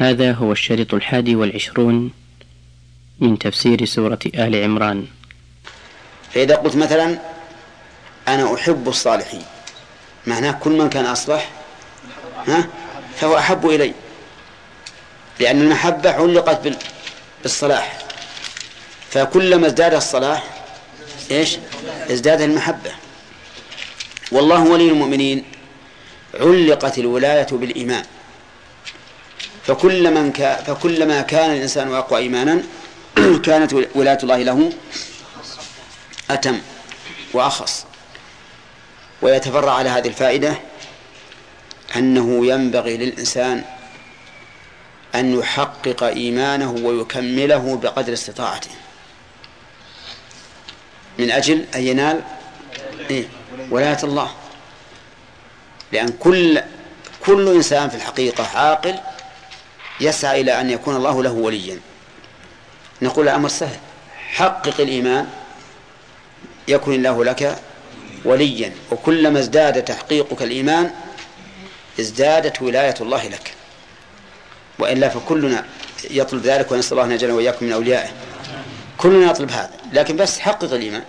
هذا هو الشريط الحادي والعشرون من تفسير سورة آل عمران. فإذا قلت مثلا أنا أحب الصالحين. معناه كل من كان أصلح ها فهو أحب إلي. لأن المحبة علقت بالصلاح. فكلما ازداد الصلاح إيش؟ ازداد المحبة. والله ولي المؤمنين علقت الولاية بالإيمان. فكل من كا فكلما كان الإنسان أقوى إيمانا كانت ولاية الله له أتم وأخص. ويتفرع على هذه الفائدة أنه ينبغي للإنسان أن يحقق إيمانه ويكمله بقدر استطاعته. من أجل أن ينال إيه؟ ولاية الله. لأن كل كل إنسان في الحقيقة عاقل يسعى إلى أن يكون الله له وليا. نقول الأمر سهل. حقق الإيمان يكن الله لك وليا. وكلما ازداد تحقيقك الإيمان ازدادت ولاية الله لك. وإلا فكلنا يطلب ذلك ونسأل الله أن يجعلنا وإياكم من أوليائه. كلنا يطلب هذا. لكن بس حقق الإيمان.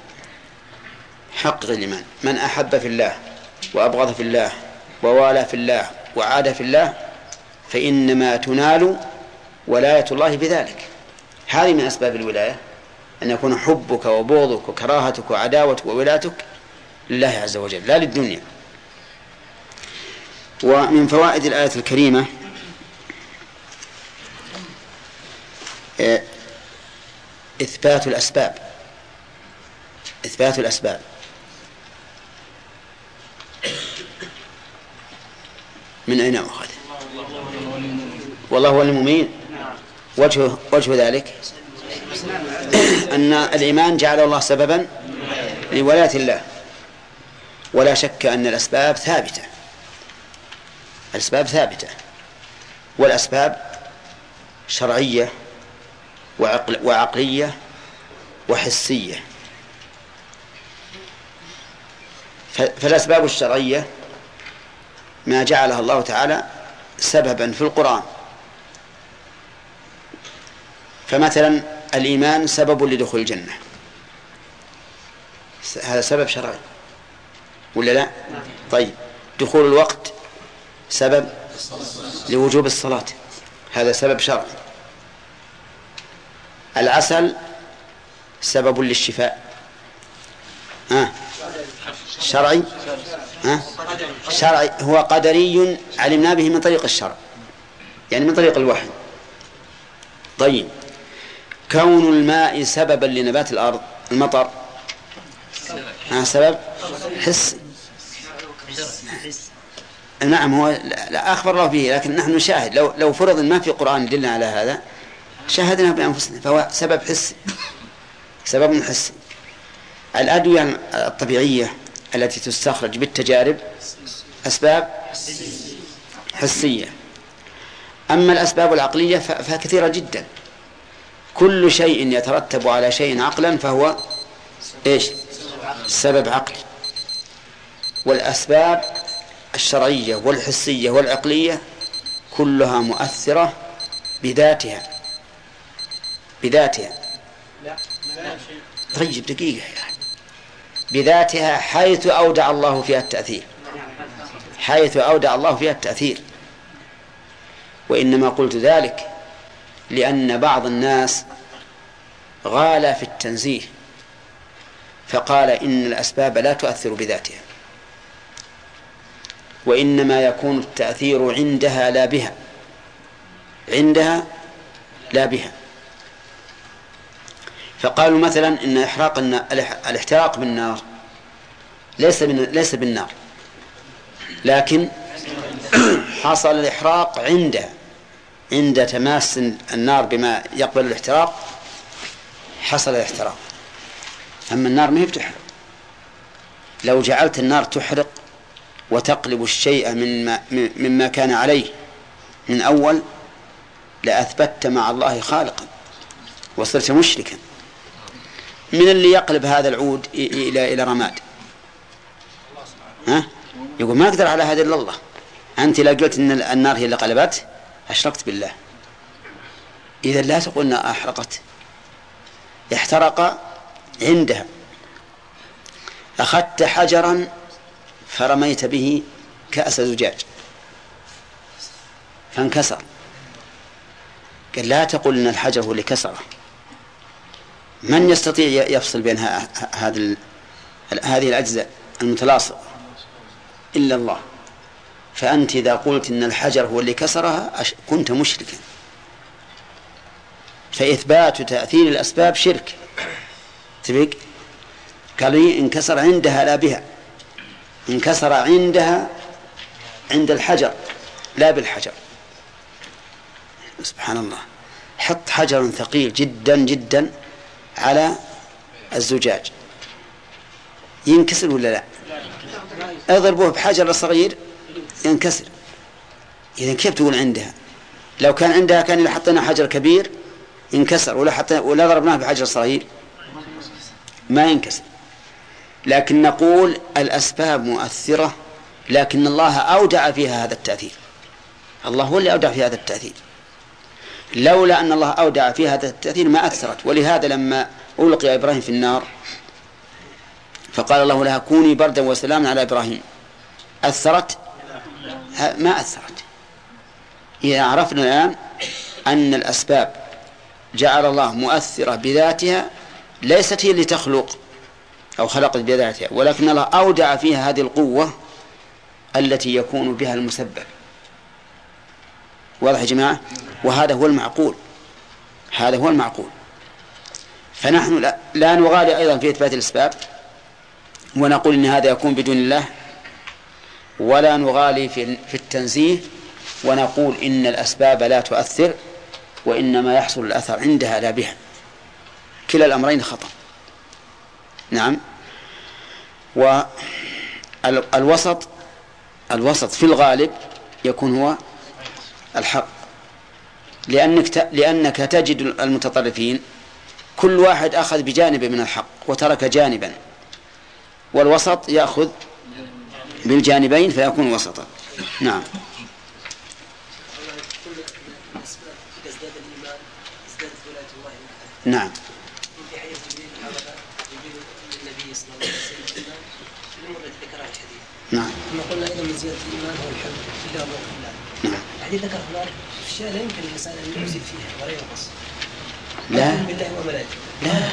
حقق الإيمان. من أحب في الله وأبغض في الله ووالى في الله وعاد في الله فإنما تنال ولاية الله بذلك. هذه من أسباب الولاية أن يكون حبك وبغضك وكراهتك وعداوتك وولايتك لله عز وجل لا للدنيا. ومن فوائد الآية الكريمة إثبات الأسباب. إثبات الأسباب. من أين أخذ؟ والله هو المؤمن. وجه وجه ذلك. أن الإيمان جعل الله سببا لولاية الله. ولا شك أن الأسباب ثابتة. الأسباب ثابتة. والأسباب شرعية وعقل وعقلية وحسية. فالأسباب الشرعية ما جعلها الله تعالى سببا في القرآن. فمثلا الإيمان سبب لدخول الجنة. هذا سبب شرعي. ولا لا؟ طيب. دخول الوقت سبب لوجوب الصلاة. هذا سبب شرعي. العسل سبب للشفاء. ها؟ شرعي؟ ها؟ شرعي. هو قدري علمنا به من طريق الشرع. يعني من طريق الوحي. طيب. كون الماء سببا لنبات الأرض المطر. ها سبب؟ حسي نعم هو لا أخبر الله به لكن نحن نشاهد. لو لو فرض ما في قرآن يدلنا على هذا شاهدنا بأنفسنا فهو سبب حسي سبب حسي الأدوية الطبيعية التي تستخرج بالتجارب أسباب حسية. أما الأسباب العقلية فكثيرة جدا. كل شيء يترتب على شيء عقلا فهو إيش؟ سبب عقلي. والأسباب الشرعية والحسية والعقلية كلها مؤثرة بذاتها. بذاتها. طيب دقيقة يعني. بذاتها حيث أودع الله فيها التأثير. حيث أودع الله فيها التأثير. وإنما قلت ذلك لأن بعض الناس غال في التنزيه فقال إن الأسباب لا تؤثر بذاتها وإنما يكون التأثير عندها لا بها عندها لا بها. فقالوا مثلا إن إحراق الإحتراق بالنار ليس ليس بالنار لكن حصل الإحراق عنده عند تماس النار بما يقبل الاحتراق حصل الاحتراق. أما النار ما هي بتحرق. لو جعلت النار تحرق وتقلب الشيء مما مما كان عليه من أول لاثبتت مع الله خالقا وصرت مشركا. من اللي يقلب هذا العود إلى إلى رماد؟ ها؟ يقول ما أقدر على هذا إلا الله. أنت لو قلت أن النار هي اللي قلبت؟ أشركت بالله. إذا لا تقول أنها أحرقت. احترق عندها. أخذت حجرا فرميت به كأس زجاج فانكسر. قال لا تقل إن الحجر هو اللي كسره. من يستطيع يفصل بين هذه هذه الأجزاء المتلاصقة؟ إلا الله. فأنت إذا قلت إن الحجر هو اللي كسرها كنت مشركا. فإثبات تاثير الأسباب شرك. تبق قال لي انكسر عندها لا بها. انكسر عندها عند الحجر لا بالحجر. سبحان الله. حط حجر ثقيل جدا جدا على الزجاج. ينكسر ولا لا؟ اضربوه بحجر صغير. ينكسر. إذا كيف تقول عندها؟ لو كان عندها كان إذا حطينا حجر كبير ينكسر ولا حتى ولا ضربناه بحجر صغير. ما ينكسر. لكن نقول الأسباب مؤثرة لكن الله أودع فيها هذا التأثير. الله هو اللي أودع في هذا التأثير. لولا أن الله أودع في هذا التأثير ما أثرت. ولهذا لما ألقي إبراهيم في النار فقال الله لها كوني بردا وسلاما على إبراهيم. أثرت؟ ما أثرت. إذا عرفنا الآن أن الأسباب جعل الله مؤثرة بذاتها ليست هي اللي تخلق أو خلقت بذاتها ولكن الله أودع فيها هذه القوة التي يكون بها المسبب. واضح يا جماعة؟ وهذا هو المعقول. هذا هو المعقول. فنحن لا, نغالي أيضا في إثبات الأسباب ونقول إن هذا يكون بدون الله. ولا نغالي في, التنزيه ونقول إن الأسباب لا تؤثر وإنما يحصل الأثر عندها لا بها. كلا الأمرين خطأ. نعم. والوسط الوسط في الغالب يكون هو الحق. لأنك لأنك تجد المتطرفين كل واحد أخذ بجانب من الحق وترك جانبا. والوسط يأخذ بالجانبين فيكون وسطا. نعم. نعم. نعم. كما قلنا أيضا من زياده الايمان هو الحب في الله نعم. الحديث ذكر هناك اشياء لا يمكن الانسان ان يزيد فيها ولا ينقص لا بالله وملائكته لا.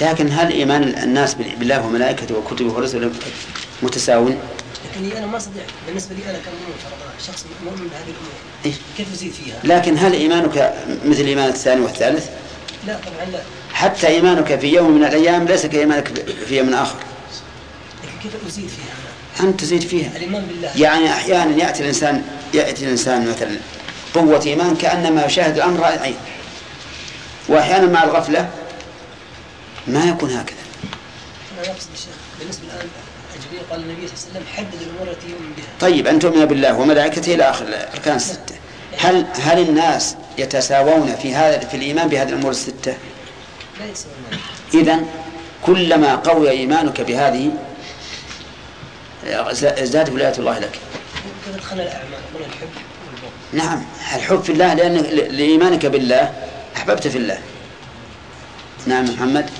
لكن هل إيمان الناس بالله وملائكته وكتبه ورسله متساو؟ لكن أنا ما استطيع بالنسبة لي أنا كمؤمن شخص مؤمن بهذه الأمور إيه؟ كيف ازيد فيها؟ لكن هل إيمانك مثل إيمان الثاني والثالث؟ لا طبعا لا حتى إيمانك في يوم من الأيام ليس كإيمانك في يوم آخر لكن كيف أزيد فيها؟ أنت تزيد فيها الإيمان بالله يعني أحيانا يأتي الإنسان يأتي الإنسان مثلا قوة إيمان كأنما يشاهد الأمر رأي عين وأحيانا مع الغفلة ما يكون هكذا. الشيخ بالنسبة الان جبريل قال النبي صلى الله عليه وسلم حدد الأمور التي يؤمن بها. طيب أن تؤمن بالله وملائكته إلى آخر الأركان الستة هل هل الناس يتساوون في هذا في الإيمان بهذه الأمور الستة؟ لا إذا كلما قوي إيمانك بهذه ازداد ولاية الله لك. نعم الحب في الله لأن لإيمانك بالله أحببت في الله. نعم محمد.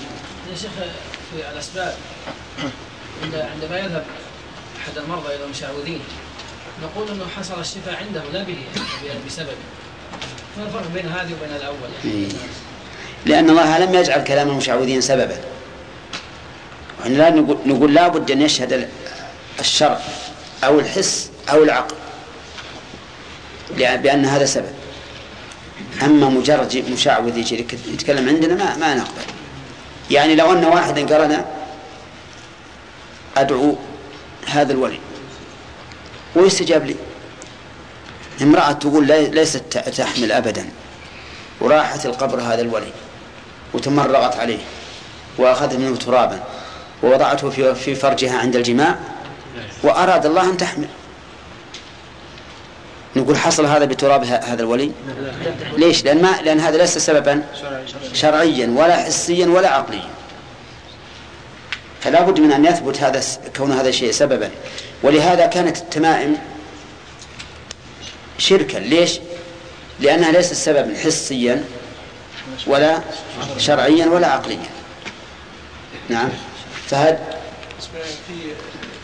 يا شيخ في الأسباب عند عندما يذهب أحد المرضى إلى المشعوذين نقول إنه حصل الشفاء عنده لا يعني بسببه ما الفرق بين هذه وبين الأول؟ يعني. لأن الله لم يجعل كلام المشعوذين سببا. وإحنا لا نقول, لا بد أن يشهد الشرع أو الحس أو العقل. بأن هذا سبب. أما مجرد مشعوذ يتكلم عندنا ما ما نقبل. يعني لو أن واحدا قال أنا أدعو هذا الولي ويستجاب لي. امرأة تقول لي- ليست تحمل أبدا. وراحت القبر هذا الولي وتمرغت عليه وأخذت منه ترابا ووضعته في فرجها عند الجماع وأراد الله أن تحمل. نقول حصل هذا بتراب هذا الولي؟ ليش؟ لأن ما لأن هذا ليس سببا شرعيا ولا حسيا ولا عقليا. فلا بد من أن يثبت هذا كون هذا الشيء سببا. ولهذا كانت التمائم شركا. ليش؟ لأنها ليست سببا حسيا ولا شرعيا ولا عقليا. نعم. فهد؟ في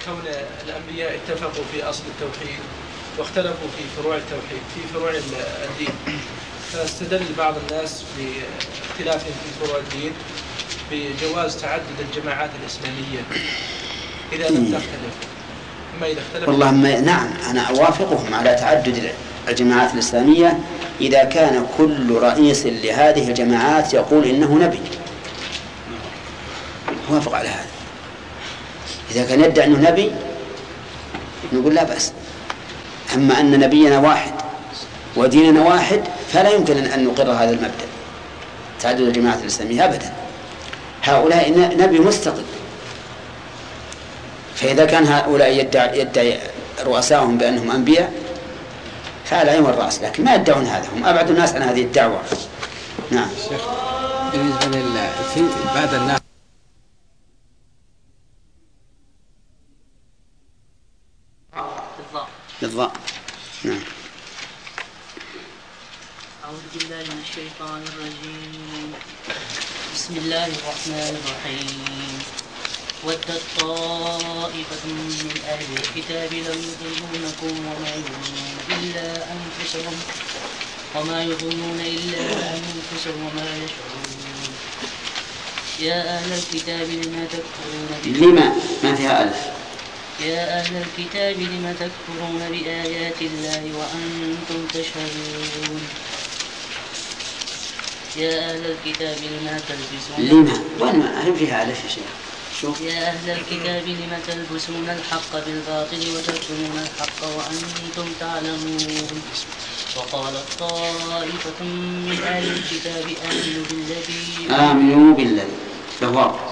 كون الأنبياء اتفقوا في أصل التوحيد. واختلفوا في فروع التوحيد في فروع الدين. فاستدل بعض الناس باختلافهم في فروع الدين بجواز تعدد الجماعات الإسلامية. إذا لم تختلف أما إذا اختلف والله ما نعم أنا أوافقهم على تعدد الجماعات الإسلامية. إذا كان كل رئيس لهذه الجماعات يقول إنه نبي. أوافق على هذا. إذا كان يدعي أنه نبي نقول لا بأس. أما أن نبينا واحد وديننا واحد فلا يمكن أن نقر هذا المبدأ. تعدد الجماعات الإسلامية أبدا. هؤلاء نبي مستقل فإذا كان هؤلاء يدعي, يدعي رؤساهم بأنهم أنبياء فعلى عين والرأس لكن ما يدعون هذا. هم أبعد الناس عن هذه الدعوة. نعم. بالنسبة لل بعد الناس بالضاء نعم. أعوذ بالله من الشيطان الرجيم. بسم الله الرحمن الرحيم. ودت طائفة من أهل الكتاب لم يضلونكم وما يظنون إلا أنفسهم وما يظنون إلا أنفسهم وما يشعرون. يا أهل الكتاب لما تكفرون لما؟ ما فيها ألف. يا أهل الكتاب لم تكفرون بآيات الله وأنتم تشهدون؟ يا أهل الكتاب لما تلبسون لما وين ما هل فيها ألف يا شيخ شوف يا أهل الكتاب لم تلبسون الحق بالباطل وتكتمون الحق وأنتم تعلمون؟ وقالت طائفة من أهل الكتاب آمنوا بالذي آمنوا بالذي له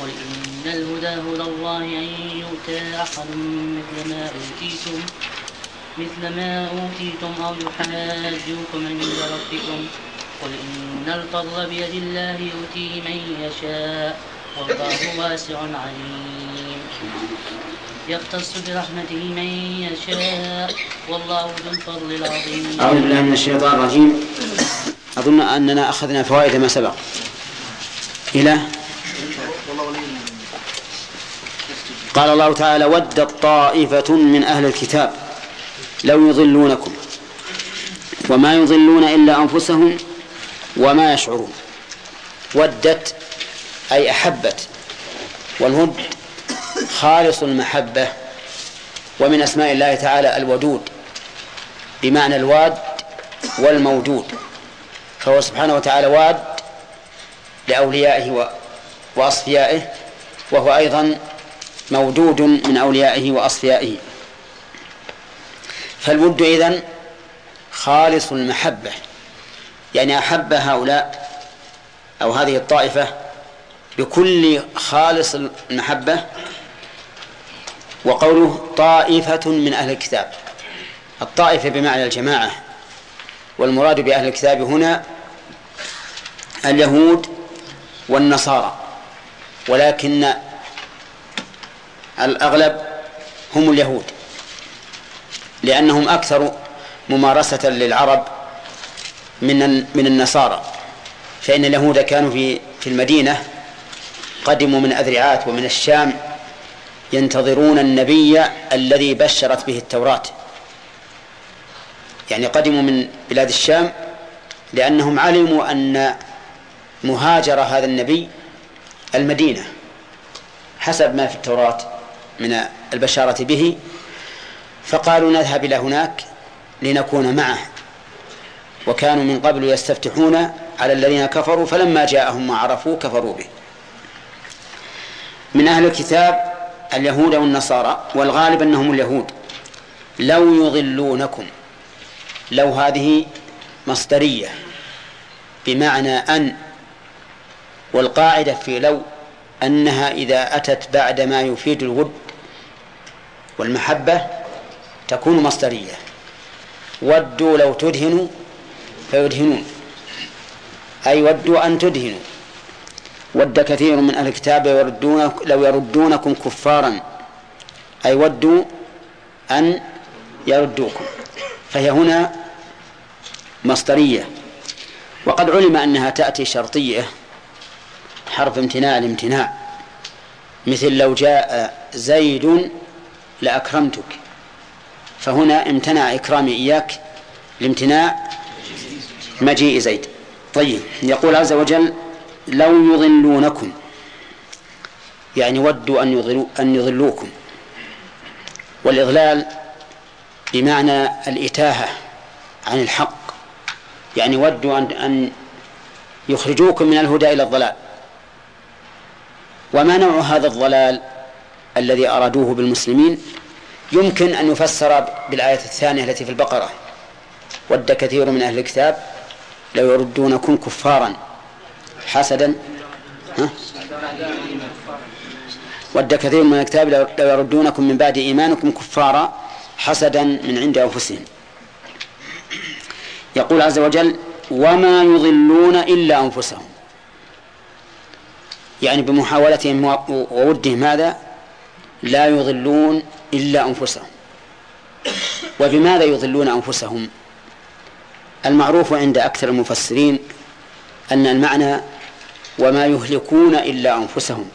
قل إن الهدى هدى الله أن يؤتى أحد مثل ما أوتيتم مثل ما أوتيتم أو يحاجوكم عند ربكم. قل إن الفضل بيد الله يؤتيه من يشاء والله واسع عليم. يختص برحمته من يشاء والله ذو الفضل العظيم. أعوذ بالله من الشيطان الرجيم. أظن أننا أخذنا فوائد ما سبق. إلى قال الله تعالى ودت طائفة من أهل الكتاب لو يضلونكم وما يضلون إلا أنفسهم وما يشعرون. ودت أي أحبت والود خالص المحبة ومن أسماء الله تعالى الودود بمعنى الواد والموجود فهو سبحانه وتعالى واد لأوليائه وأصفيائه وهو أيضا مودود من أوليائه وأصفيائه. فالود إذن خالص المحبة يعني أحب هؤلاء أو هذه الطائفة بكل خالص المحبة وقوله طائفة من أهل الكتاب. الطائفة بمعنى الجماعة والمراد بأهل الكتاب هنا اليهود والنصارى ولكن الأغلب هم اليهود لأنهم أكثر ممارسة للعرب من من النصارى. فإن اليهود كانوا في في المدينة قدموا من أذرعات ومن الشام ينتظرون النبي الذي بشرت به التوراة. يعني قدموا من بلاد الشام لأنهم علموا أن مهاجر هذا النبي المدينة حسب ما في التوراة. من البشارة به فقالوا نذهب إلى هناك لنكون معه. وكانوا من قبل يستفتحون على الذين كفروا فلما جاءهم ما عرفوا كفروا به. من أهل الكتاب اليهود والنصارى والغالب أنهم اليهود. لو يضلونكم لو هذه مصدرية بمعنى أن والقاعدة في لو أنها إذا أتت بعد ما يفيد الود والمحبة تكون مصدرية. ودوا لو تدهنوا فيدهنون. أي ودوا أن تدهنوا. ود كثير من أهل الكتاب يردون لو يردونكم كفارا. أي ودوا أن يردوكم. فهي هنا مصدرية. وقد علم أنها تأتي شرطية. حرف امتناع الامتناع. مثل لو جاء زيد لأكرمتك. فهنا امتنع إكرامي إياك لامتناع مجيء زيد. طيب يقول عز وجل لو يضلونكم. يعني ودوا أن, يضلوا أن يضلوكم. والإضلال بمعنى الإتاهة عن الحق. يعني ودوا أن أن يخرجوكم من الهدى إلى الضلال. وما نوع هذا الضلال الذي أرادوه بالمسلمين؟ يمكن أن يفسر بالآية الثانية التي في البقرة. ود كثير من أهل الكتاب لو يردونكم كفارا. حسدا؟ ها؟ ود كثير من الكتاب لو يردونكم من بعد إيمانكم كفارا حسدا من عند أنفسهم. يقول عز وجل وما يضلون إلا أنفسهم. يعني بمحاولتهم وودهم هذا لا يضلون إلا أنفسهم. وبماذا يضلون أنفسهم؟ المعروف عند أكثر المفسرين أن المعنى وما يهلكون إلا أنفسهم.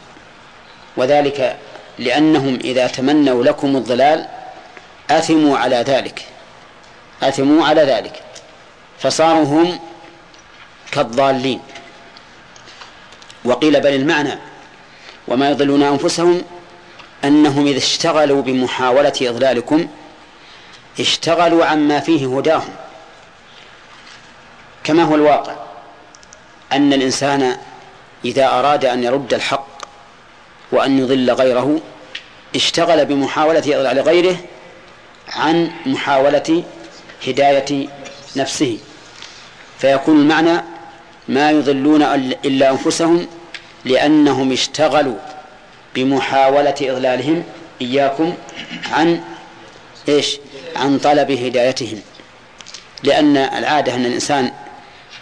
وذلك لأنهم إذا تمنوا لكم الضلال أثموا على ذلك. أثموا على ذلك. فصاروا هم كالضالين. وقيل بل المعنى. وما يضلون أنفسهم أنهم إذا اشتغلوا بمحاولة إضلالكم اشتغلوا عما فيه هداهم. كما هو الواقع أن الإنسان إذا أراد أن يرد الحق وأن يضل غيره اشتغل بمحاولة إضلال غيره عن محاولة هداية نفسه. فيكون المعنى ما يضلون إلا أنفسهم لأنهم اشتغلوا بمحاولة إضلالهم إياكم عن إيش؟ عن طلب هدايتهم. لأن العادة أن الإنسان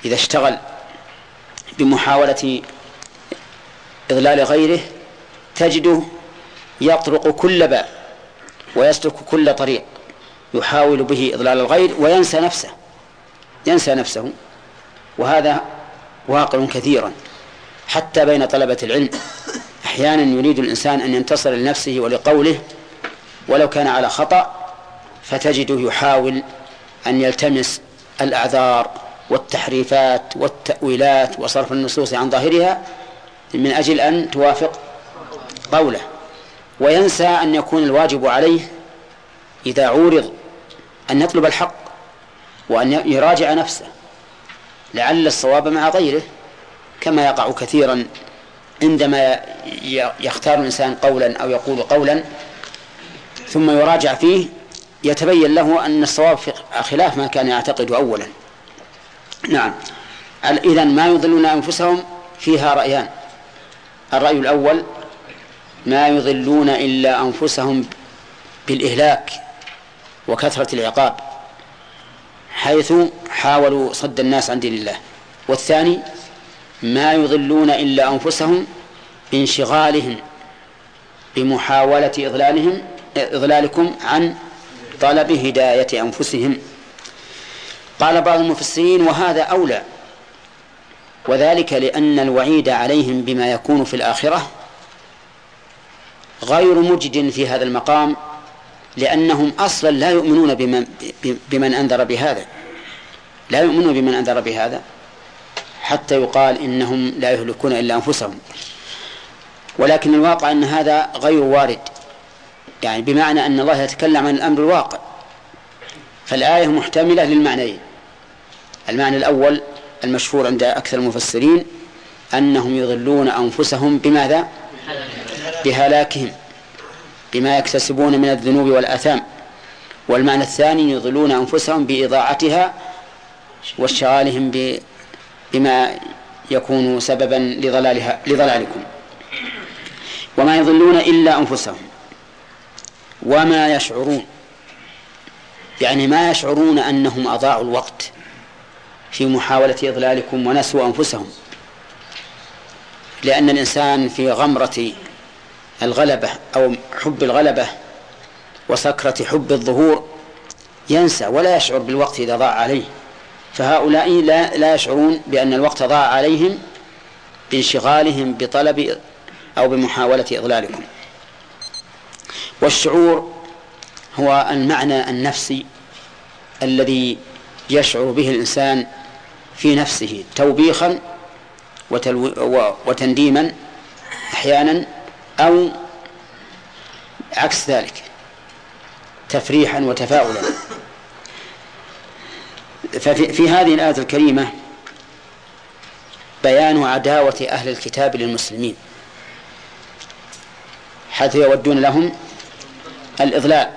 إذا اشتغل بمحاولة إضلال غيره تجده يطرق كل باب ويسلك كل طريق يحاول به إضلال الغير وينسى نفسه ينسى نفسه. وهذا واقع كثيرا. حتى بين طلبة العلم أحيانا يريد الإنسان أن ينتصر لنفسه ولقوله ولو كان على خطأ فتجده يحاول أن يلتمس الأعذار والتحريفات والتأويلات وصرف النصوص عن ظاهرها من أجل أن توافق قوله. وينسى أن يكون الواجب عليه إذا عورض أن يطلب الحق وأن يراجع نفسه. لعل الصواب مع غيره كما يقع كثيرا عندما يختار الإنسان قولا أو يقول قولا ثم يراجع فيه يتبين له أن الصواب خلاف ما كان يعتقد أولا. نعم. إذا ما يضلون أنفسهم فيها رأيان. الرأي الأول ما يضلون إلا أنفسهم بالإهلاك وكثرة العقاب. حيث حاولوا صد الناس عن دين الله. والثاني ما يضلون إلا أنفسهم بانشغالهم بمحاولة إضلالهم إضلالكم عن طلب هداية أنفسهم. قال بعض المفسرين وهذا أولى وذلك لأن الوعيد عليهم بما يكون في الآخرة غير مجد في هذا المقام لأنهم أصلا لا يؤمنون بمن, بمن أنذر بهذا. لا يؤمنون بمن أنذر بهذا حتى يقال إنهم لا يهلكون إلا أنفسهم. ولكن الواقع أن هذا غير وارد. يعني بمعنى أن الله يتكلم عن الأمر الواقع. فالآية محتملة للمعنيين. المعنى الأول المشهور عند أكثر المفسرين أنهم يضلون أنفسهم بماذا؟ بهلاكهم. بما يكتسبون من الذنوب والآثام. والمعنى الثاني يضلون أنفسهم بإضاعتها واشتغالهم بما يكون سببا لضلالها لضلالكم. وما يضلون إلا أنفسهم. وما يشعرون. يعني ما يشعرون أنهم أضاعوا الوقت في محاولة إضلالكم ونسوا أنفسهم. لأن الإنسان في غمرة الغلبة أو حب الغلبة وسكرة حب الظهور ينسى ولا يشعر بالوقت إذا ضاع عليه. فهؤلاء لا لا يشعرون بأن الوقت ضاع عليهم بانشغالهم بطلب أو بمحاولة إضلالكم. والشعور هو المعنى النفسي الذي يشعر به الإنسان في نفسه توبيخا وتنديما أحيانا أو عكس ذلك تفريحا وتفاؤلا. ففي في هذه الآية الكريمة بيان عداوة أهل الكتاب للمسلمين حيث يودون لهم الإضلال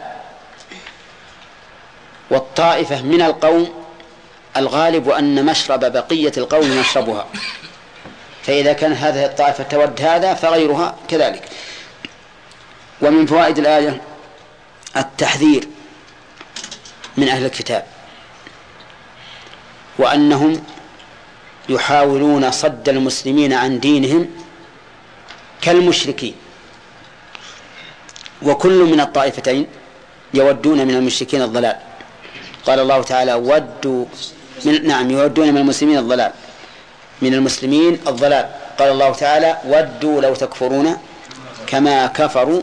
والطائفة من القوم الغالب أن مشرب بقية القوم مشربها. فإذا كان هذه الطائفة تود هذا فغيرها كذلك. ومن فوائد الآية التحذير من أهل الكتاب وأنهم يحاولون صد المسلمين عن دينهم كالمشركين. وكل من الطائفتين يودون من المشركين الضلال. قال الله تعالى ودوا من نعم يودون من المسلمين الضلال. من المسلمين الضلال. قال الله تعالى ودوا لو تكفرون كما كفروا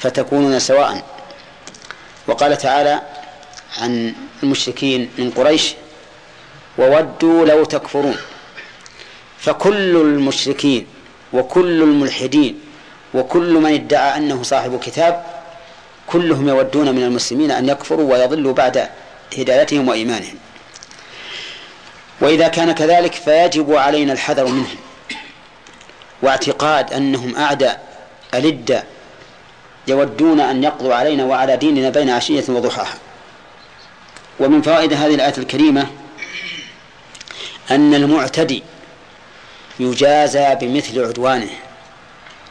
فتكونون سواء. وقال تعالى عن المشركين من قريش وودوا لو تكفرون. فكل المشركين وكل الملحدين وكل من ادعى أنه صاحب كتاب كلهم يودون من المسلمين أن يكفروا ويضلوا بعد هدايتهم وإيمانهم. وإذا كان كذلك فيجب علينا الحذر منهم واعتقاد أنهم اعداء ألد يودون أن يقضوا علينا وعلى ديننا بين عشية وضحاها. ومن فوائد هذه الآية الكريمة أن المعتدي يجازى بمثل عدوانه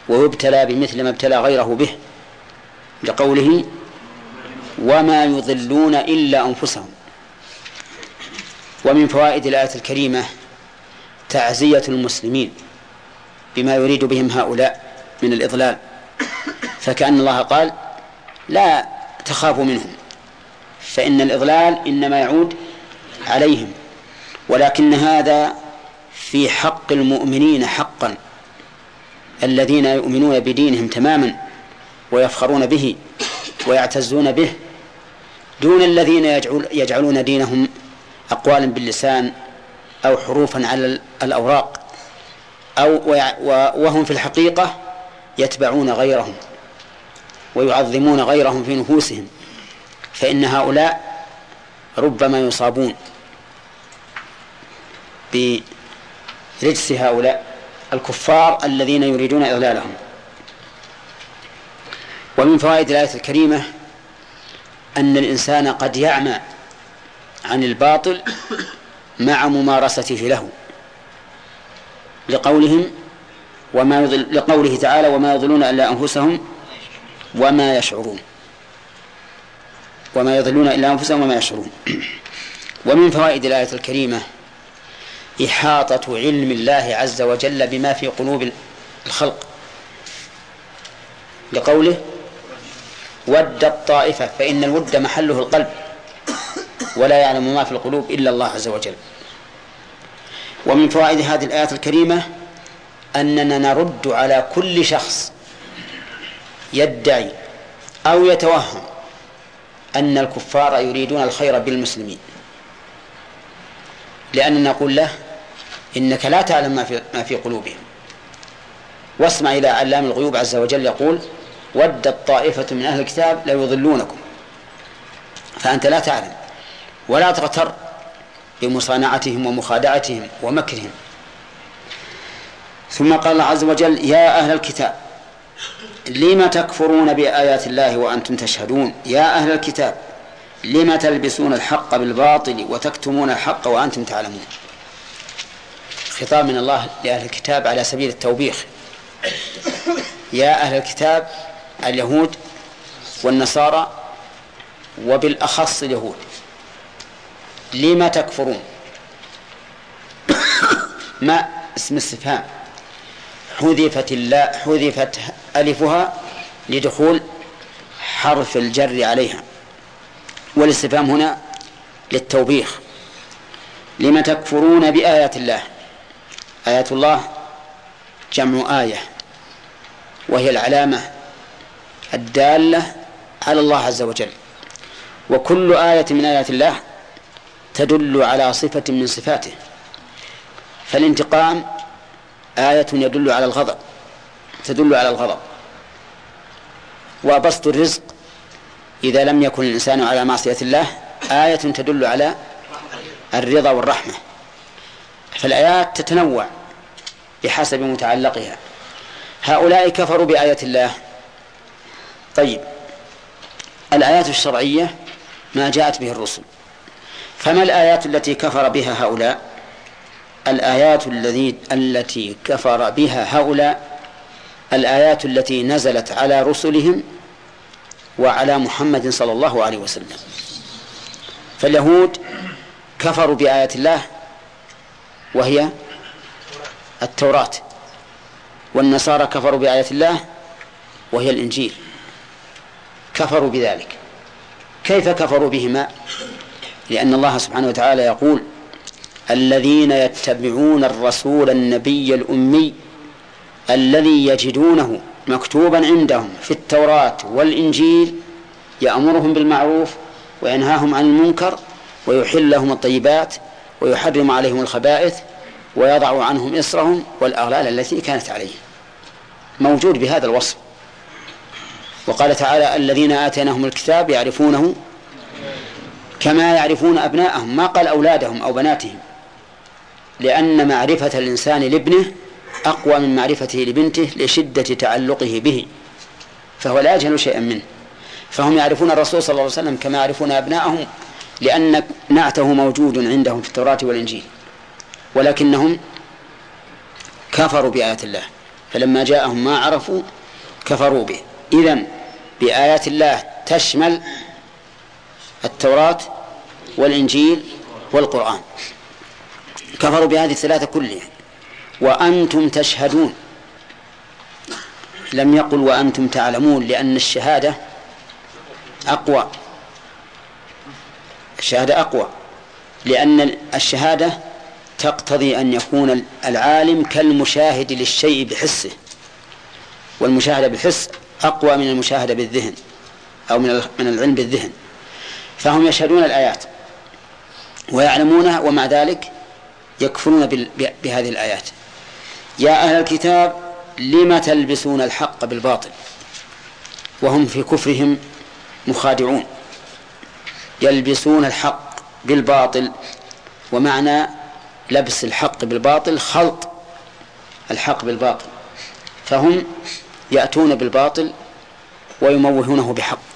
ويبتلى بمثل ما ابتلى غيره به لقوله وما يضلون إلا أنفسهم. ومن فوائد الآية الكريمة تعزية المسلمين بما يريد بهم هؤلاء من الإضلال. فكأن الله قال لا تخافوا منهم فإن الإضلال إنما يعود عليهم ولكن هذا في حق المؤمنين حقا الذين يؤمنون بدينهم تماما ويفخرون به ويعتزون به دون الذين يجعلون دينهم أقوالا باللسان أو حروفا على الأوراق أو وهم في الحقيقة يتبعون غيرهم ويعظمون غيرهم في نفوسهم فإن هؤلاء ربما يصابون برجس هؤلاء الكفار الذين يريدون إضلالهم. ومن فوائد الآية الكريمة أن الإنسان قد يعمى عن الباطل مع ممارسته له لقولهم وما يضل لقوله تعالى وما يضلون إلا أنفسهم وما يشعرون وما يضلون إلا أنفسهم وما يشعرون. ومن فوائد الآية الكريمة إحاطة علم الله عز وجل بما في قلوب الخلق لقوله ود الطائفة فإن الود محله القلب ولا يعلم ما في القلوب إلا الله عز وجل. ومن فوائد هذه الآية الكريمة أننا نرد على كل شخص يدعي أو يتوهم أن الكفار يريدون الخير بالمسلمين. لأننا نقول له إنك لا تعلم ما في, ما في قلوبهم. واسمع إلى علام الغيوب عز وجل يقول ودت طائفة من أهل الكتاب لا يضلونكم فأنت لا تعلم. ولا تغتر بمصانعتهم ومخادعتهم ومكرهم. ثم قال الله عز وجل يا أهل الكتاب لم تكفرون بآيات الله وأنتم تشهدون؟ يا أهل الكتاب لم تلبسون الحق بالباطل وتكتمون الحق وأنتم تعلمون؟ خطاب من الله لأهل الكتاب على سبيل التوبيخ. يا أهل الكتاب اليهود والنصارى وبالأخص اليهود. لم تكفرون؟ ما اسم استفهام. حذفت اللا حذفت ألفها لدخول حرف الجر عليها. والاستفهام هنا للتوبيخ. لم تكفرون بآيات الله. آيات الله جمع آية. وهي العلامة الدالة على الله عز وجل. وكل آية من آيات الله تدل على صفة من صفاته. فالانتقام آية يدل على الغضب تدل على الغضب. وبسط الرزق إذا لم يكن الإنسان على معصية الله آية تدل على الرضا والرحمة. فالآيات تتنوع بحسب متعلقها. هؤلاء كفروا بآيات الله. طيب الآيات الشرعية ما جاءت به الرسل. فما الآيات التي كفر بها هؤلاء؟ الآيات الذي التي كفر بها هؤلاء الآيات التي نزلت على رسلهم وعلى محمد صلى الله عليه وسلم. فاليهود كفروا بآيات الله وهي التوراة. والنصارى كفروا بآيات الله وهي الإنجيل. كفروا بذلك. كيف كفروا بهما؟ لأن الله سبحانه وتعالى يقول الذين يتبعون الرسول النبي الأمي الذي يجدونه مكتوبا عندهم في التوراة والإنجيل يأمرهم بالمعروف وينهاهم عن المنكر ويحل لهم الطيبات ويحرم عليهم الخبائث ويضع عنهم إصرهم والأغلال التي كانت عليهم. موجود بهذا الوصف. وقال تعالى الذين آتيناهم الكتاب يعرفونه كما يعرفون أبناءهم ما قال أولادهم أو بناتهم. لأن معرفة الإنسان لابنه أقوى من معرفته لبنته لشدة تعلقه به فهو لا يجهل شيئا منه. فهم يعرفون الرسول صلى الله عليه وسلم كما يعرفون أبناءهم لأن نعته موجود عندهم في التوراة والإنجيل ولكنهم كفروا بآيات الله. فلما جاءهم ما عرفوا كفروا به. إذن بآيات الله تشمل التوراة والإنجيل والقرآن. كفروا بهذه الثلاثة كلها. وأنتم تشهدون. لم يقل وأنتم تعلمون لأن الشهادة أقوى. الشهادة أقوى. لأن الشهادة تقتضي أن يكون العالم كالمشاهد للشيء بحسه. والمشاهدة بالحس أقوى من المشاهدة بالذهن أو من العلم بالذهن. فهم يشهدون الآيات ويعلمونها ومع ذلك يكفرون بهذه الآيات. يا أهل الكتاب لم تلبسون الحق بالباطل وهم في كفرهم مخادعون؟ يلبسون الحق بالباطل ومعنى لبس الحق بالباطل خلط الحق بالباطل. فهم يأتون بالباطل ويموهونه بحق.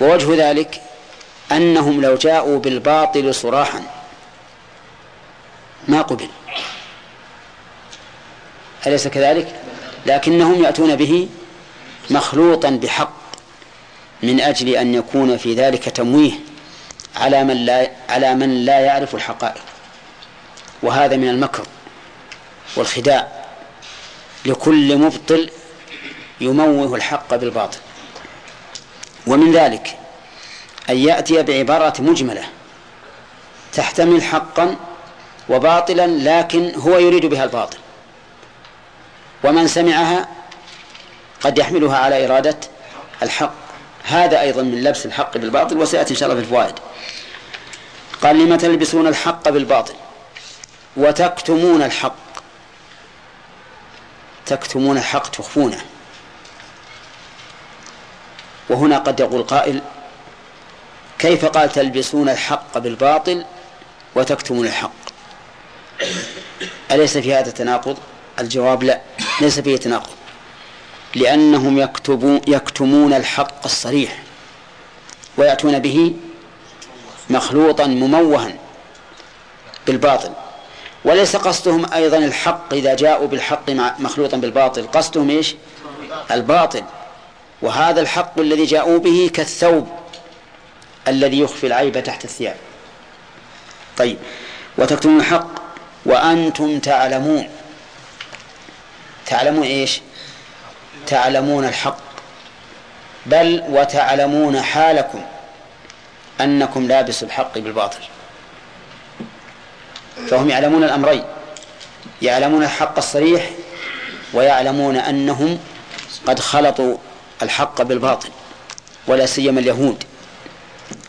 ووجه ذلك أنهم لو جاءوا بالباطل صراحا ما قبل. أليس كذلك؟ لكنهم يأتون به مخلوطا بحق من أجل أن يكون في ذلك تمويه على من لا على من لا يعرف الحقائق. وهذا من المكر والخداع. لكل مبطل يموه الحق بالباطل. ومن ذلك أن يأتي بعبارة مجملة تحتمل حقا وباطلا لكن هو يريد بها الباطل. ومن سمعها قد يحملها على إرادة الحق. هذا أيضا من لبس الحق بالباطل وسيأتي إن شاء الله في الفوائد. قال لم تلبسون الحق بالباطل؟ وتكتمون الحق. تكتمون الحق تخفونه. وهنا قد يقول قائل كيف قال تلبسون الحق بالباطل وتكتمون الحق؟ أليس في هذا تناقض؟ الجواب لا ليس فيه تناقض لأنهم يكتبون يكتمون الحق الصريح ويأتون به مخلوطا مموها بالباطل. وليس قصدهم أيضا الحق إذا جاءوا بالحق مخلوطا بالباطل قصدهم إيش؟ الباطل. وهذا الحق الذي جاءوا به كالثوب الذي يخفي العيب تحت الثياب. طيب وتكتمون الحق وأنتم تعلمون. تعلمون إيش؟ تعلمون الحق. بل وتعلمون حالكم أنكم لابسوا الحق بالباطل. فهم يعلمون الأمرين. يعلمون الحق الصريح ويعلمون أنهم قد خلطوا الحق بالباطل ولا سيما اليهود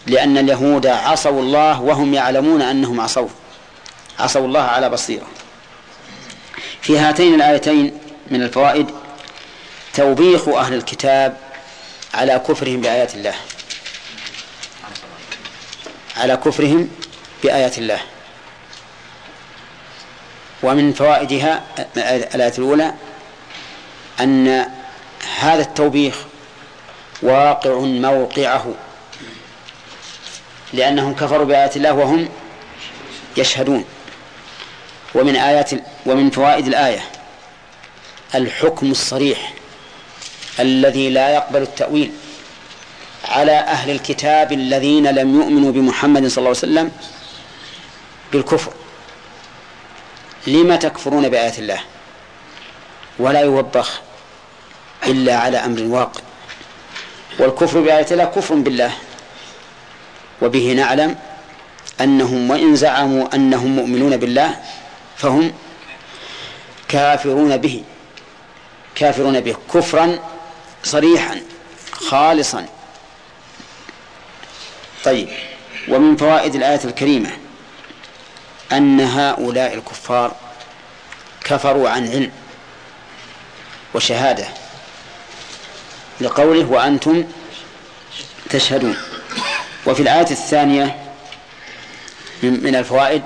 لأن اليهود عصوا الله وهم يعلمون أنهم عصوه عصوا الله على بصيرة. في هاتين الآيتين من الفوائد توبيخ أهل الكتاب على كفرهم بآيات الله. على كفرهم بآيات الله. ومن فوائدها الآية الأولى أن هذا التوبيخ واقع موقعه لأنهم كفروا بآيات الله وهم يشهدون. ومن آيات ومن فوائد الآية الحكم الصريح الذي لا يقبل التأويل على أهل الكتاب الذين لم يؤمنوا بمحمد صلى الله عليه وسلم بالكفر. لم تكفرون بآيات الله؟ ولا يوبخ إلا على أمر واقع. والكفر بآيات الله كفر بالله. وبه نعلم أنهم وإن زعموا أنهم مؤمنون بالله فهم كافرون به. كافرون به. كفرا صريحا خالصا. طيب. ومن فوائد الآية الكريمة أن هؤلاء الكفار كفروا عن علم وشهادة. لقوله وأنتم تشهدون. وفي الآية الثانية من الفوائد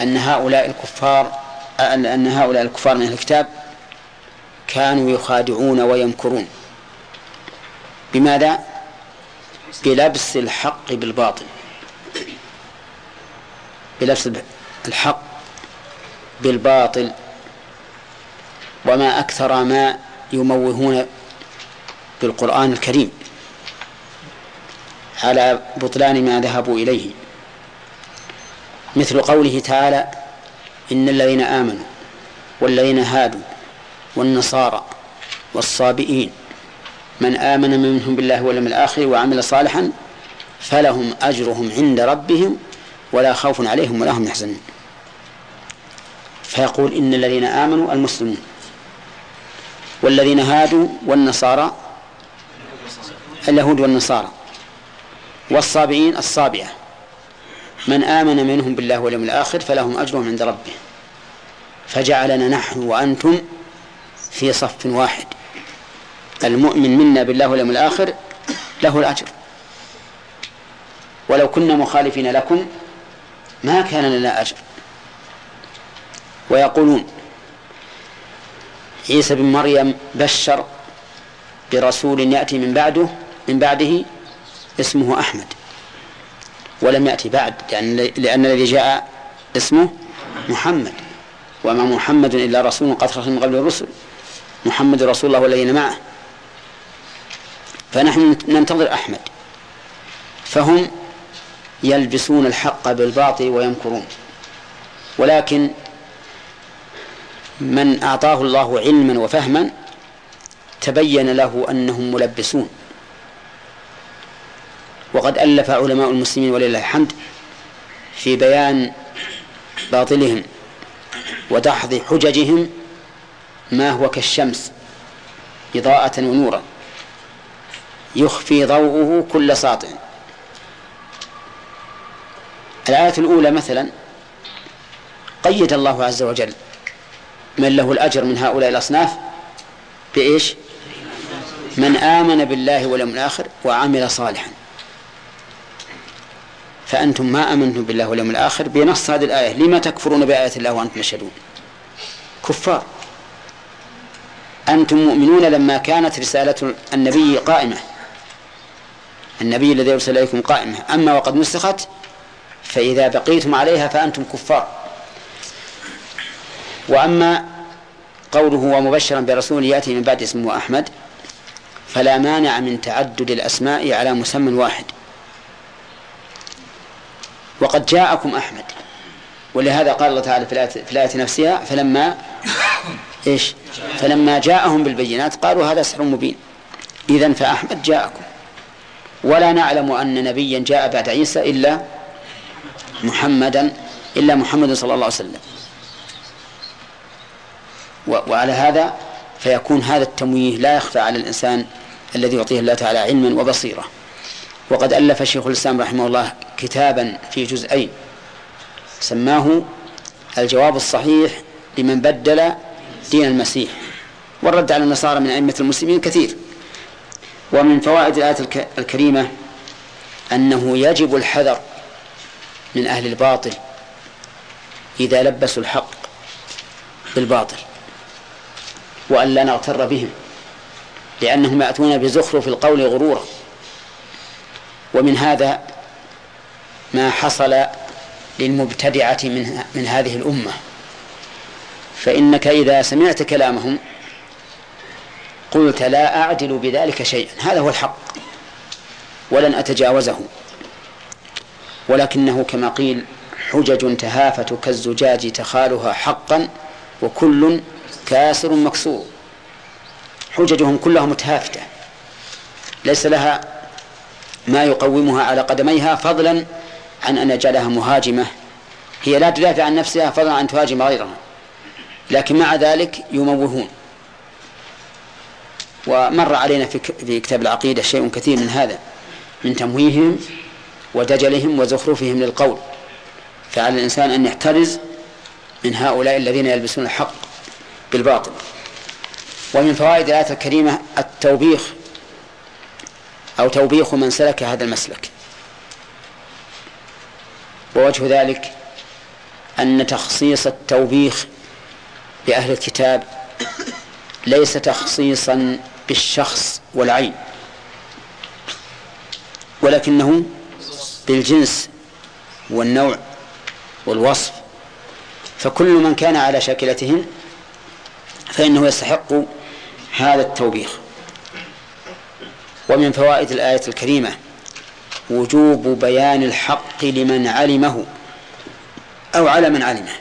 أن هؤلاء الكفار أن هؤلاء الكفار من الكتاب كانوا يخادعون ويمكرون. بماذا؟ بلبس الحق بالباطل. بلبس الحق بالباطل. وما أكثر ما يموهون بالقرآن الكريم. على بطلان ما ذهبوا إليه. مثل قوله تعالى إن الذين آمنوا والذين هادوا والنصارى والصابئين من آمن منهم بالله واليوم الآخر وعمل صالحا فلهم أجرهم عند ربهم ولا خوف عليهم ولا هم يحزنون. فيقول إن الذين آمنوا المسلمون والذين هادوا والنصارى اليهود والنصارى والصابئين الصابئة. من آمن منهم بالله واليوم الآخر فلهم أجرهم عند ربهم فجعلنا نحن وأنتم في صف واحد. المؤمن منا بالله واليوم الآخر له الأجر. ولو كنا مخالفين لكم ما كان لنا أجر. ويقولون عيسى بن مريم بشر برسول يأتي من بعده من بعده اسمه أحمد ولم يأتي بعد لأن, لأن الذي جاء اسمه محمد وما محمد إلا رسول قد خلق من قبل الرسل محمد رسول الله والذين معه. فنحن ننتظر أحمد فهم يلبسون الحق بالباطل ويمكرون. ولكن من أعطاه الله علما وفهما تبين له أنهم ملبسون. وقد ألف علماء المسلمين ولله الحمد في بيان باطلهم ودحض حججهم ما هو كالشمس إضاءة ونورا يخفي ضوءه كل ساطع. الآية الأولى مثلا قيد الله عز وجل من له الأجر من هؤلاء الأصناف بإيش؟ من آمن بالله واليوم الآخر وعمل صالحا. فأنتم ما آمنتم بالله واليوم الآخر بنص هذه الآية. لما تكفرون بآيات الله وأنتم تشهدون؟ كفار. أنتم مؤمنون لما كانت رسالة النبي قائمة. النبي الذي أرسل إليكم قائمة. أما وقد نسخت فإذا بقيتم عليها فأنتم كفار. وأما قوله ومبشرا برسول يأتي من بعد اسمه أحمد فلا مانع من تعدد الأسماء على مسمى واحد. وقد جاءكم أحمد. ولهذا قال الله تعالى في الآية, نفسها فلما إيش؟ فلما جاءهم بالبينات قالوا هذا سحر مبين. إذن فأحمد جاءكم. ولا نعلم أن نبيا جاء بعد عيسى إلا محمدا إلا محمد صلى الله عليه وسلم. وعلى هذا فيكون هذا التمويه لا يخفى على الإنسان الذي يعطيه الله تعالى علما وبصيرة وقد ألف شيخ الإسلام رحمه الله كتابا في جزئين. سماه الجواب الصحيح لمن بدل دين المسيح. والرد على النصارى من أئمة المسلمين كثير. ومن فوائد الآية الكريمة أنه يجب الحذر من أهل الباطل إذا لبسوا الحق بالباطل وأن لا نغتر بهم لأنهم يأتون بزخرف القول غرورا. ومن هذا ما حصل للمبتدعة من من هذه الأمة. فإنك إذا سمعت كلامهم قلت لا أعدل بذلك شيئا. هذا هو الحق. ولن أتجاوزه. ولكنه كما قيل حجج تهافت كالزجاج تخالها حقا وكل كاسر مكسور. حججهم كلها متهافتة. ليس لها ما يقومها على قدميها فضلا عن أن يجعلها مهاجمة. هي لا تدافع عن نفسها فضلا عن تهاجم غيرها لكن مع ذلك يموهون. ومر علينا في كتاب العقيدة شيء كثير من هذا من تمويههم ودجلهم وزخرفهم للقول. فعلى الإنسان أن يحترز من هؤلاء الذين يلبسون الحق بالباطل. ومن فوائد الآية الكريمة التوبيخ. أو توبيخ من سلك هذا المسلك. ووجه ذلك أن تخصيص التوبيخ بأهل الكتاب ليس تخصيصا بالشخص والعين ولكنه بالجنس والنوع والوصف. فكل من كان على شاكلتهم فإنه يستحق هذا التوبيخ. ومن فوائد الآية الكريمة وجوب بيان الحق لمن علمه أو على من علمه.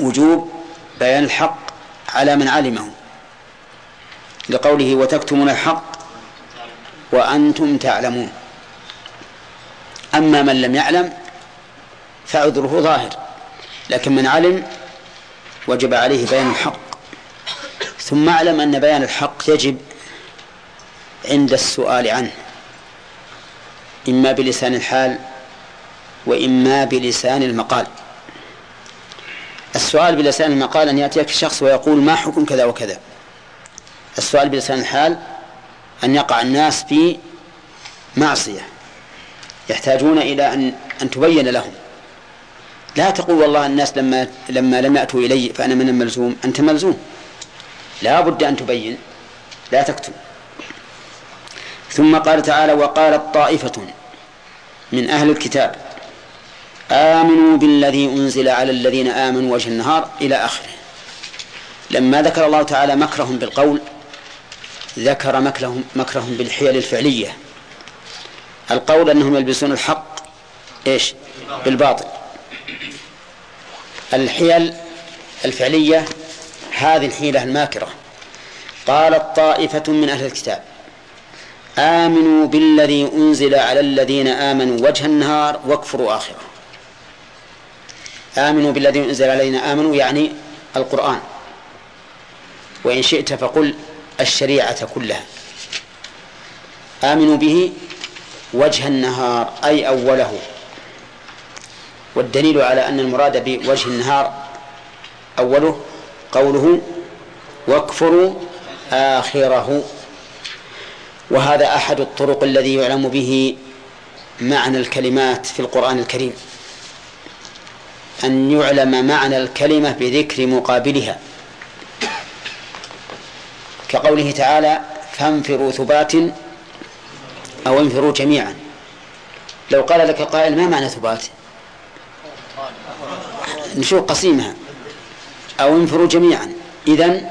وجوب بيان الحق على من علمه. لقوله وتكتمون الحق وأنتم تعلمون. أما من لم يعلم فعذره ظاهر لكن من علم وجب عليه بيان الحق. ثم اعلم أن بيان الحق يجب عند السؤال عنه. إما بلسان الحال وإما بلسان المقال. السؤال بلسان المقال أن يأتيك شخص ويقول ما حكم كذا وكذا. السؤال بلسان الحال أن يقع الناس في معصية. يحتاجون إلى أن أن تبين لهم. لا تقول والله الناس لما لما لم يأتوا إلي فأنا من الملزوم. أنت ملزوم. لا بد أن تبين. لا تكتب ثم قال تعالى وقالت طائفة من أهل الكتاب آمنوا بالذي أنزل على الذين آمنوا وجه النهار إلى آخره. لما ذكر الله تعالى مكرهم بالقول ذكر مكرهم مكرهم بالحيل الفعلية. القول أنهم يلبسون الحق إيش؟ بالباطل. الحيل الفعلية هذه الحيلة الماكرة. قالت طائفة من أهل الكتاب. آمنوا بالذي أنزل على الذين آمنوا وجه النهار واكفروا آخره. آمنوا بالذي أنزل علينا آمنوا يعني القرآن. وإن شئت فقل الشريعة كلها. آمنوا به وجه النهار أي أوله. والدليل على أن المراد بوجه النهار أوله قوله واكفروا آخره. وهذا أحد الطرق الذي يعلم به معنى الكلمات في القرآن الكريم. أن يعلم معنى الكلمة بذكر مقابلها. كقوله تعالى فانفروا ثبات أو انفروا جميعا. لو قال لك قائل ما معنى ثبات؟ نشوف قسيمها. أو انفروا جميعا. إذن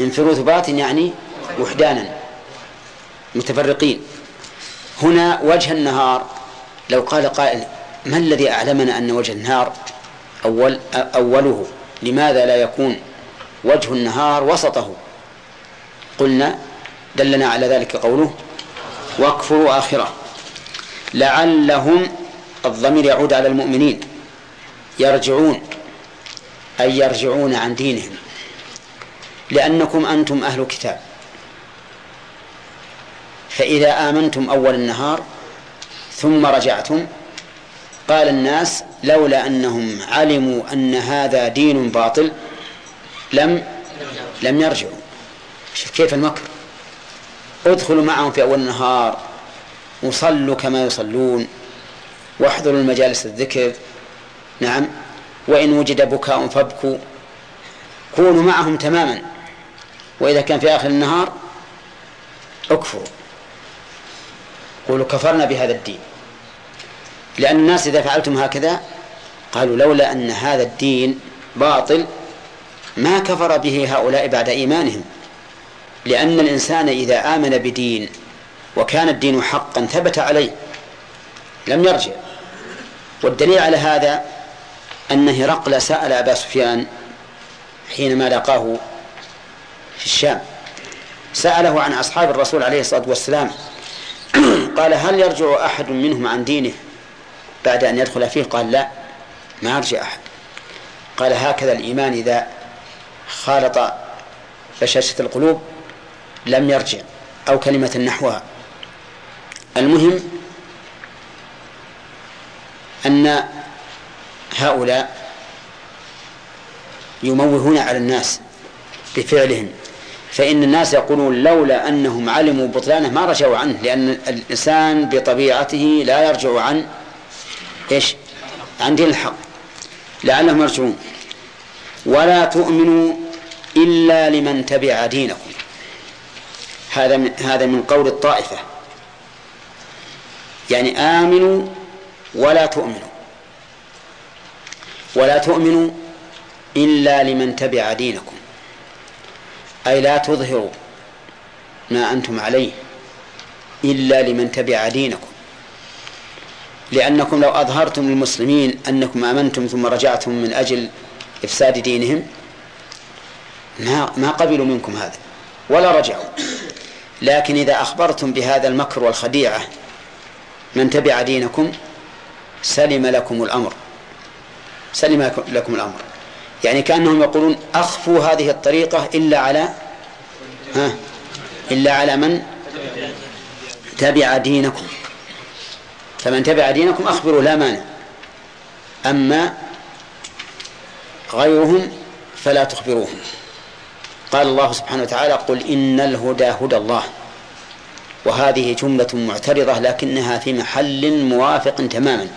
انفروا ثبات يعني وحدانا. متفرقين. هنا وجه النهار لو قال قائل ما الذي أعلمنا أن وجه النهار أول أوله؟ لماذا لا يكون وجه النهار وسطه؟ قلنا دلنا على ذلك قوله واكفروا آخره. لعلهم الضمير يعود على المؤمنين. يرجعون أي يرجعون عن دينهم. لأنكم أنتم أهل كتاب. فإذا آمنتم أول النهار ثم رجعتم قال الناس لولا أنهم علموا أن هذا دين باطل لم لم يرجعوا. شوف كيف المكر. ادخلوا معهم في أول النهار وصلوا كما يصلون واحضروا المجالس الذكر. نعم. وإن وجد بكاء فابكوا. كونوا معهم تماما. وإذا كان في آخر النهار اكفروا. قولوا كفرنا بهذا الدين. لأن الناس إذا فعلتم هكذا قالوا لولا أن هذا الدين باطل ما كفر به هؤلاء بعد إيمانهم. لأن الإنسان إذا آمن بدين وكان الدين حقا ثبت عليه لم يرجع. والدليل على هذا أن هرقل سأل أبا سفيان حينما لقاه في الشام. سأله عن أصحاب الرسول عليه الصلاة والسلام قال هل يرجع أحد منهم عن دينه بعد أن يدخل فيه؟ قال لا ما يرجع أحد. قال هكذا الإيمان إذا خالط بشاشة القلوب لم يرجع أو كلمة نحوها. المهم أن هؤلاء يموهون على الناس بفعلهم. فإن الناس يقولون لولا أنهم علموا بطلانه ما رجعوا عنه لأن الإنسان بطبيعته لا يرجع عن إيش؟ عن دين الحق. لعلهم يرجعون. ولا تؤمنوا إلا لمن تبع دينكم. هذا من هذا من قول الطائفة. يعني آمنوا ولا تؤمنوا. ولا تؤمنوا إلا لمن تبع دينكم. أي لا تظهروا ما أنتم عليه إلا لمن تبع دينكم. لأنكم لو أظهرتم للمسلمين أنكم آمنتم ثم رجعتم من أجل إفساد دينهم ما ما قبلوا منكم هذا ولا رجعوا. لكن إذا أخبرتم بهذا المكر والخديعة من تبع دينكم سلم لكم الأمر. سلم لكم الأمر. يعني كأنهم يقولون أخفوا هذه الطريقة إلا على ها؟ إلا على من تبع دينكم. فمن تبع دينكم أخبروا لا مانع. أما غيرهم فلا تخبروهم. قال الله سبحانه وتعالى قل إن الهدى هدى الله. وهذه جملة معترضة لكنها في محل موافق تماما.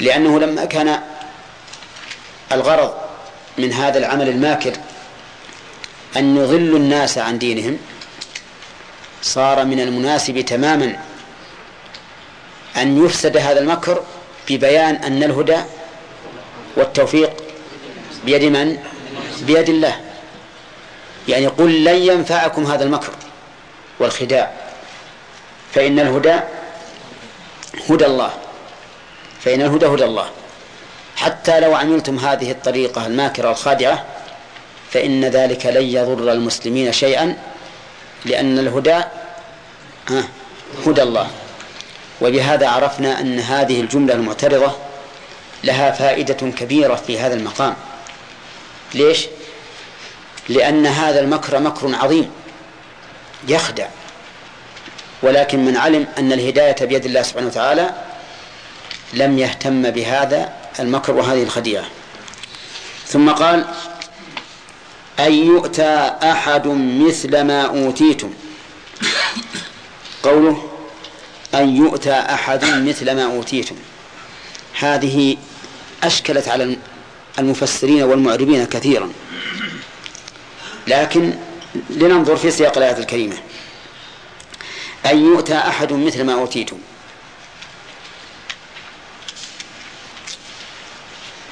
لأنه لما كان الغرض من هذا العمل الماكر أن يضل الناس عن دينهم صار من المناسب تماما أن يفسد هذا المكر ببيان أن الهدى والتوفيق بيد من؟ بيد الله يعني قل لن ينفعكم هذا المكر والخداع فإن الهدى هدى الله فإن الهدى هدى الله حتى لو عملتم هذه الطريقة الماكرة الخادعة فإن ذلك لن يضر المسلمين شيئا لأن الهدى هدى الله. وبهذا عرفنا أن هذه الجملة المعترضة لها فائدة كبيرة في هذا المقام. ليش؟ لأن هذا المكر مكر عظيم يخدع. ولكن من علم أن الهداية بيد الله سبحانه وتعالى لم يهتم بهذا المكر وهذه الخديعة. ثم قال أن يؤتى أحد مثل ما أوتيتم. قوله أن يؤتى أحد مثل ما أوتيتم. هذه أشكلت على المفسرين والمعربين كثيرا. لكن لننظر في سياق الآية الكريمة. أن يؤتى أحد مثل ما أوتيتم.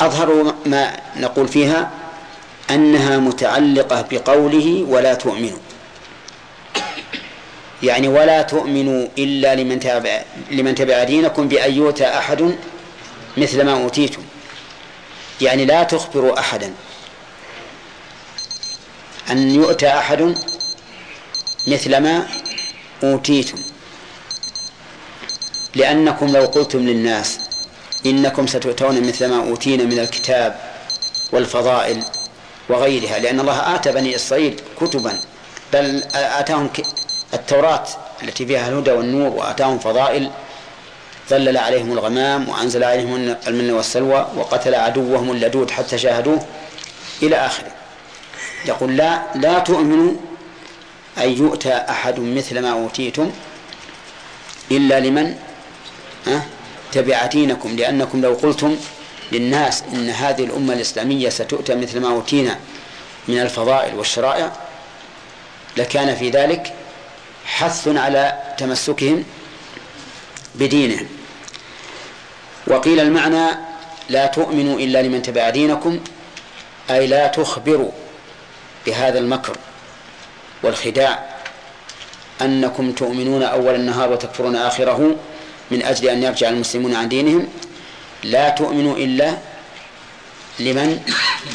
أظهروا ما نقول فيها أنها متعلقة بقوله ولا تؤمنوا. يعني ولا تؤمنوا إلا لمن تبع لمن تبع دينكم بأن يؤتى أحد مثل ما أوتيتم. يعني لا تخبروا أحدا أن يؤتى أحد مثل ما أوتيتم. لأنكم لو قلتم للناس إنكم ستؤتون مثل ما أوتينا من الكتاب والفضائل وغيرها لأن الله آتى بني إسرائيل كتبا بل آتاهم التوراة التي فيها الهدى والنور وآتاهم فضائل ظلل عليهم الغمام وأنزل عليهم المن والسلوى وقتل عدوهم اللدود حتى شاهدوه إلى آخره. يقول لا لا تؤمنوا أن يؤتى أحد مثل ما أوتيتم إلا لمن؟ تبع دينكم لأنكم لو قلتم للناس إن هذه الأمة الإسلامية ستؤتى مثل ما أوتينا من الفضائل والشرائع لكان في ذلك حث على تمسكهم بدينهم. وقيل المعنى لا تؤمنوا إلا لمن تبع دينكم أي لا تخبروا بهذا المكر والخداع أنكم تؤمنون أول النهار وتكفرون آخره. من أجل أن يرجع المسلمون عن دينهم لا تؤمنوا إلا لمن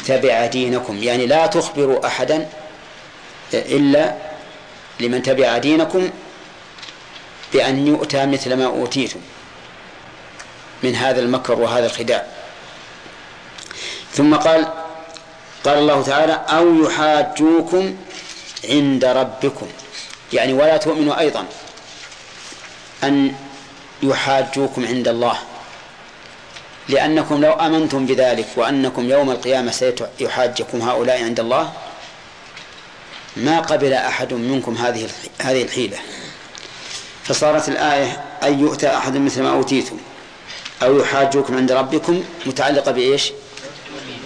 تبع دينكم. يعني لا تخبروا أحدا إلا لمن تبع دينكم بأن يؤتى مثل ما أوتيتم من هذا المكر وهذا الخداع. ثم قال قال الله تعالى أو يحاجوكم عند ربكم. يعني ولا تؤمنوا أيضا أن يحاجوكم عند الله. لأنكم لو أمنتم بذلك وأنكم يوم القيامة سيحاجكم هؤلاء عند الله ما قبل أحد منكم هذه هذه الحيلة. فصارت الآية أن يؤتى أحد مثل ما أوتيتم أو يحاجوكم عند ربكم متعلقة بإيش؟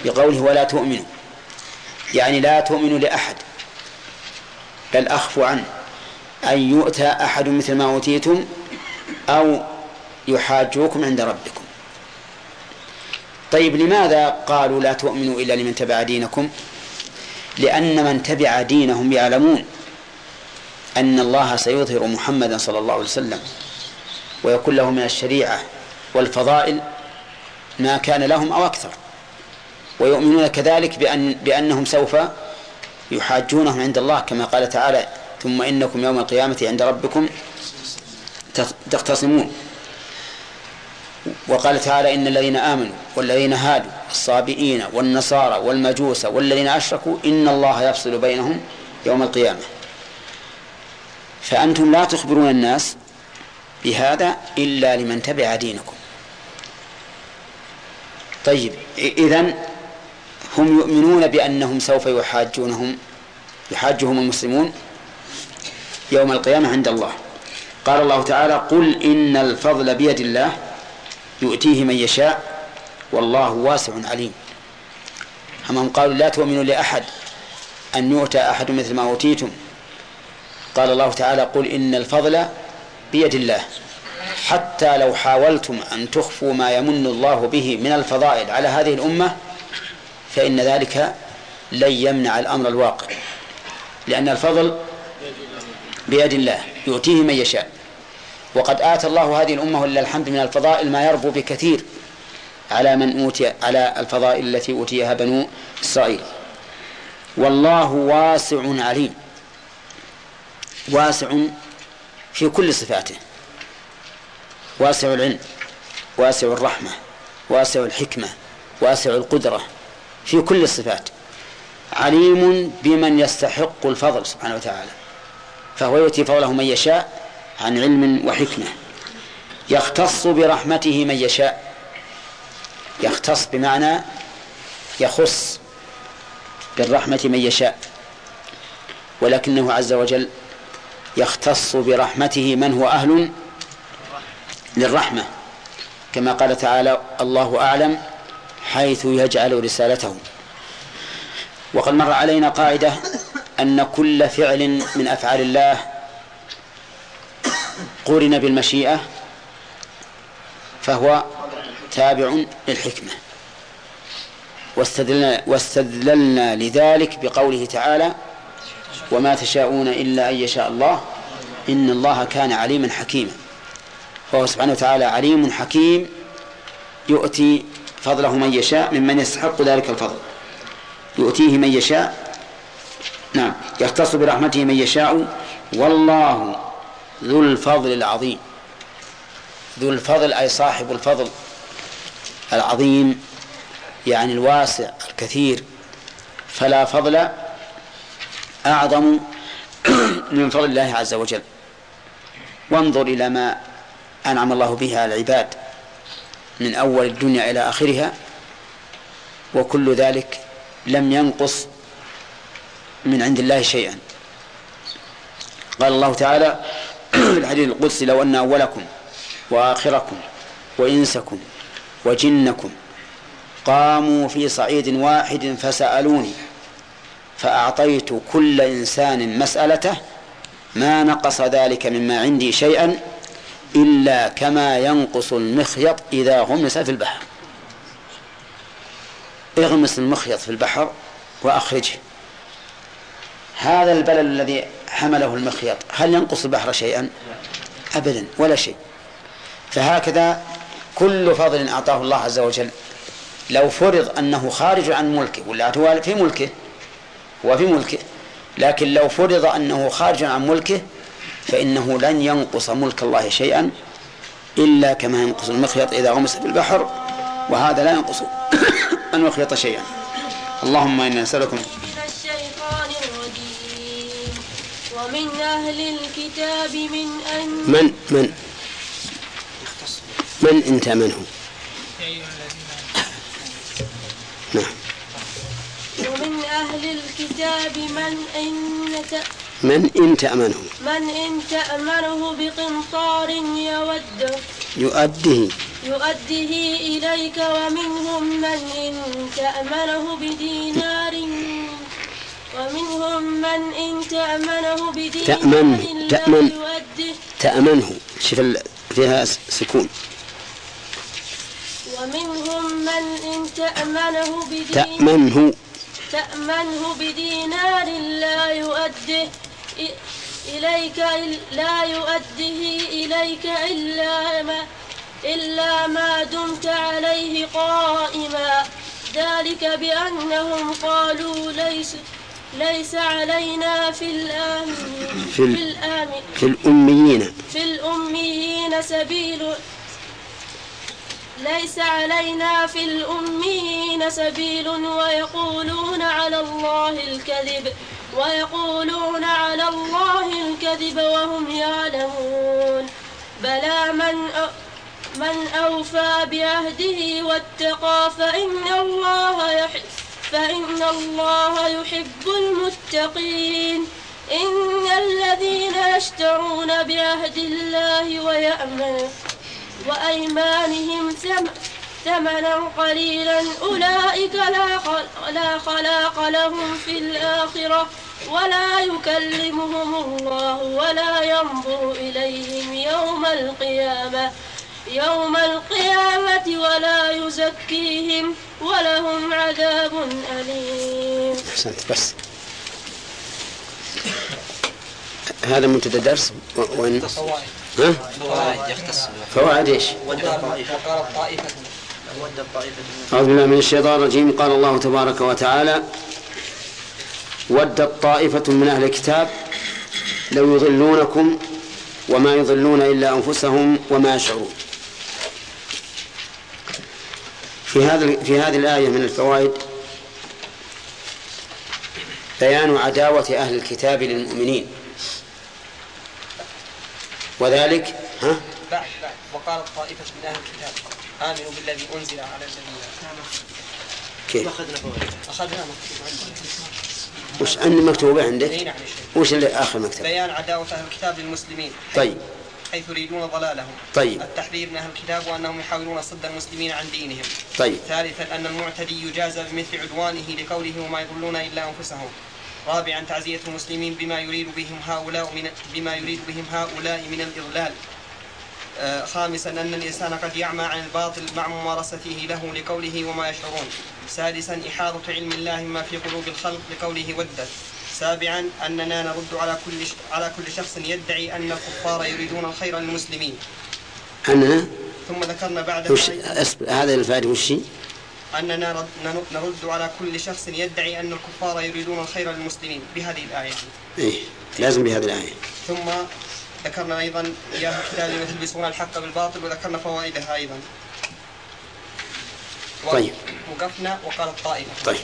بقوله ولا تؤمنوا. يعني لا تؤمنوا لأحد بل أخفوا عنه. أن يؤتى أحد مثل ما أوتيتم أو يحاجوكم عند ربكم. طيب لماذا قالوا لا تؤمنوا إلا لمن تبع دينكم؟ لأن من تبع دينهم يعلمون أن الله سيظهر محمدا صلى الله عليه وسلم ويكون له من الشريعة والفضائل ما كان لهم أو أكثر. ويؤمنون كذلك بأن بأنهم سوف يحاجونهم عند الله كما قال تعالى ثم إنكم يوم القيامة عند ربكم تختصمون. وقال تعالى إن الذين آمنوا والذين هادوا الصابئين والنصارى والمجوس والذين أشركوا إن الله يفصل بينهم يوم القيامة. فأنتم لا تخبرون الناس بهذا إلا لمن تبع دينكم. طيب إذن هم يؤمنون بأنهم سوف يحاجونهم يحاجهم المسلمون يوم القيامة عند الله. قال الله تعالى قل إن الفضل بيد الله يؤتيه من يشاء والله واسع عليم. هم قالوا لا تؤمنوا لأحد أن يؤتى أحد مثل ما أوتيتم. قال الله تعالى قل إن الفضل بيد الله. حتى لو حاولتم أن تخفوا ما يمن الله به من الفضائل على هذه الأمة فإن ذلك لن يمنع الأمر الواقع. لأن الفضل بيد الله يؤتيه من يشاء. وقد آتى الله هذه الأمة ولله الحمد من الفضائل ما يربو بكثير على من أوتي على الفضائل التي أوتيها بنو إسرائيل. والله واسع عليم. واسع في كل صفاته. واسع العلم واسع الرحمة واسع الحكمة واسع القدرة في كل الصفات. عليم بمن يستحق الفضل سبحانه وتعالى. فهو يؤتي فضله من يشاء عن علم وحكمة. يختص برحمته من يشاء. يختص بمعنى يخص بالرحمة من يشاء. ولكنه عز وجل يختص برحمته من هو أهل للرحمة. كما قال تعالى الله أعلم حيث يجعل رسالته. وقد مر علينا قاعدة أن كل فعل من أفعال الله قرن بالمشيئة فهو تابع للحكمة. واستدلنا, واستدللنا لذلك بقوله تعالى وما تشاءون إلا أن يشاء الله إن الله كان عليما حكيما. فهو سبحانه وتعالى عليم حكيم يؤتي فضله من يشاء ممن يستحق ذلك الفضل. يؤتيه من يشاء نعم يختص برحمته من يشاء والله ذو الفضل العظيم. ذو الفضل أي صاحب الفضل العظيم يعني الواسع الكثير. فلا فضل أعظم من فضل الله عز وجل. وانظر إلى ما أنعم الله به على العباد من أول الدنيا إلى آخرها وكل ذلك لم ينقص من عند الله شيئا. قال الله تعالى الحديث القدسي لو أن أولكم وآخركم وإنسكم وجنكم قاموا في صعيد واحد فسألوني فأعطيت كل إنسان مسألته ما نقص ذلك مما عندي شيئا إلا كما ينقص المخيط إذا غمس في البحر. اغمس المخيط في البحر وأخرجه. هذا البلل الذي حمله المخيط هل ينقص البحر شيئا؟ أبدا ولا شيء. فهكذا كل فضل أعطاه الله عز وجل. لو فرض أنه خارج عن ملكه ولا هو في ملكه وفي ملكه لكن لو فرض أنه خارج عن ملكه فإنه لن ينقص ملك الله شيئا إلا كما ينقص المخيط إذا غمس في البحر وهذا لا ينقص المخيط شيئا. اللهم إنا نسألكم ومن أهل الكتاب من أن من من من انت من هو نعم. ومن أهل الكتاب من إن ت... من إن تأمنه. من إن تأمنه بقنطار يوده يؤديه يؤديه إليك ومنهم من إن تأمنه بدينار ومنهم من إن تأمنه لا تأمن يؤديه تأمنه. شوف فيها سكون. ومنهم من إن تأمنه بدينار تأمنه. تأمنه بدينار لا يؤده. إليك إل- لا يؤده إليك إلا ما إلا ما دمت عليه قائما. ذلك بأنهم قالوا ليس ليس علينا في الآمن في ال- في الآمن. في الأميين. في الأميين سبيل. ليس علينا في الأميين سبيل ويقولون على الله الكذب ويقولون على الله الكذب وهم يعلمون. بلى من أ... من أوفى بعهده واتقى فإن الله يحب فإن الله يحب المتقين. إن الذين يشترون بعهد الله ويأمنون وأيمانهم ثم- ثمنا قليلا أولئك لا خلاق لهم في الآخرة ولا يكلمهم الله ولا ينظر إليهم يوم القيامة. يوم القيامة ولا يزكيهم ولهم عذاب أليم. أحسنت بس. هذا منتدى درس وين؟ ها؟ فوائد إيش؟ ودت طائفة أعوذ بالله من الشيطان الرجيم. قال الله تبارك وتعالى ودت طائفة من أهل الكتاب لو يضلونكم وما يضلون إلا أنفسهم وما يشعرون. في هذا في هذه الآية من الفوائد بيان عداوة أهل الكتاب للمؤمنين. وذلك ها؟ بعد بعد. وقالت طائفة من أهل الكتاب آمنوا بالذي أنزل على الذين كيف؟ أخذنا مكتوب عندنا وش عندي مكتوبة عندك؟ إي نعم يا شيخ. وش اللي آخر مكتوب بيان عداوة أهل الكتاب للمسلمين. طيب. حيث يريدون ضلالهم. طيب. التحذير من أهل الكتاب وأنهم يحاولون صد المسلمين عن دينهم. طيب. ثالثا أن المعتدي يجازى بمثل عدوانه لقوله وما يضلون إلا أنفسهم. رابعا تعزية المسلمين بما يريد بهم هؤلاء من بما يريد بهم هؤلاء من الإضلال. آه، خامسا أن الإنسان قد يعمى عن الباطل مع ممارسته له لقوله وما يشعرون. سادسا إحاطة علم الله ما في قلوب الخلق لقوله ودت. سابعا أننا نرد على كل. على كل شخص يدعي أن الكفار يريدون الخير للمسلمين. أننا ثم ذكرنا بعد وش أسب- هذا الفائدة وش؟ أننا رد- نن- نرد على كل شخص يدعي أن الكفار يريدون الخير للمسلمين بهذه الآية. إيه لازم بهذه الآية. ثم ذكرنا أيضا يا الكتاب لم تلبسون الحق بالباطل وذكرنا فوائدها أيضا. طيب. وقفنا وقال الطائفة. طيب.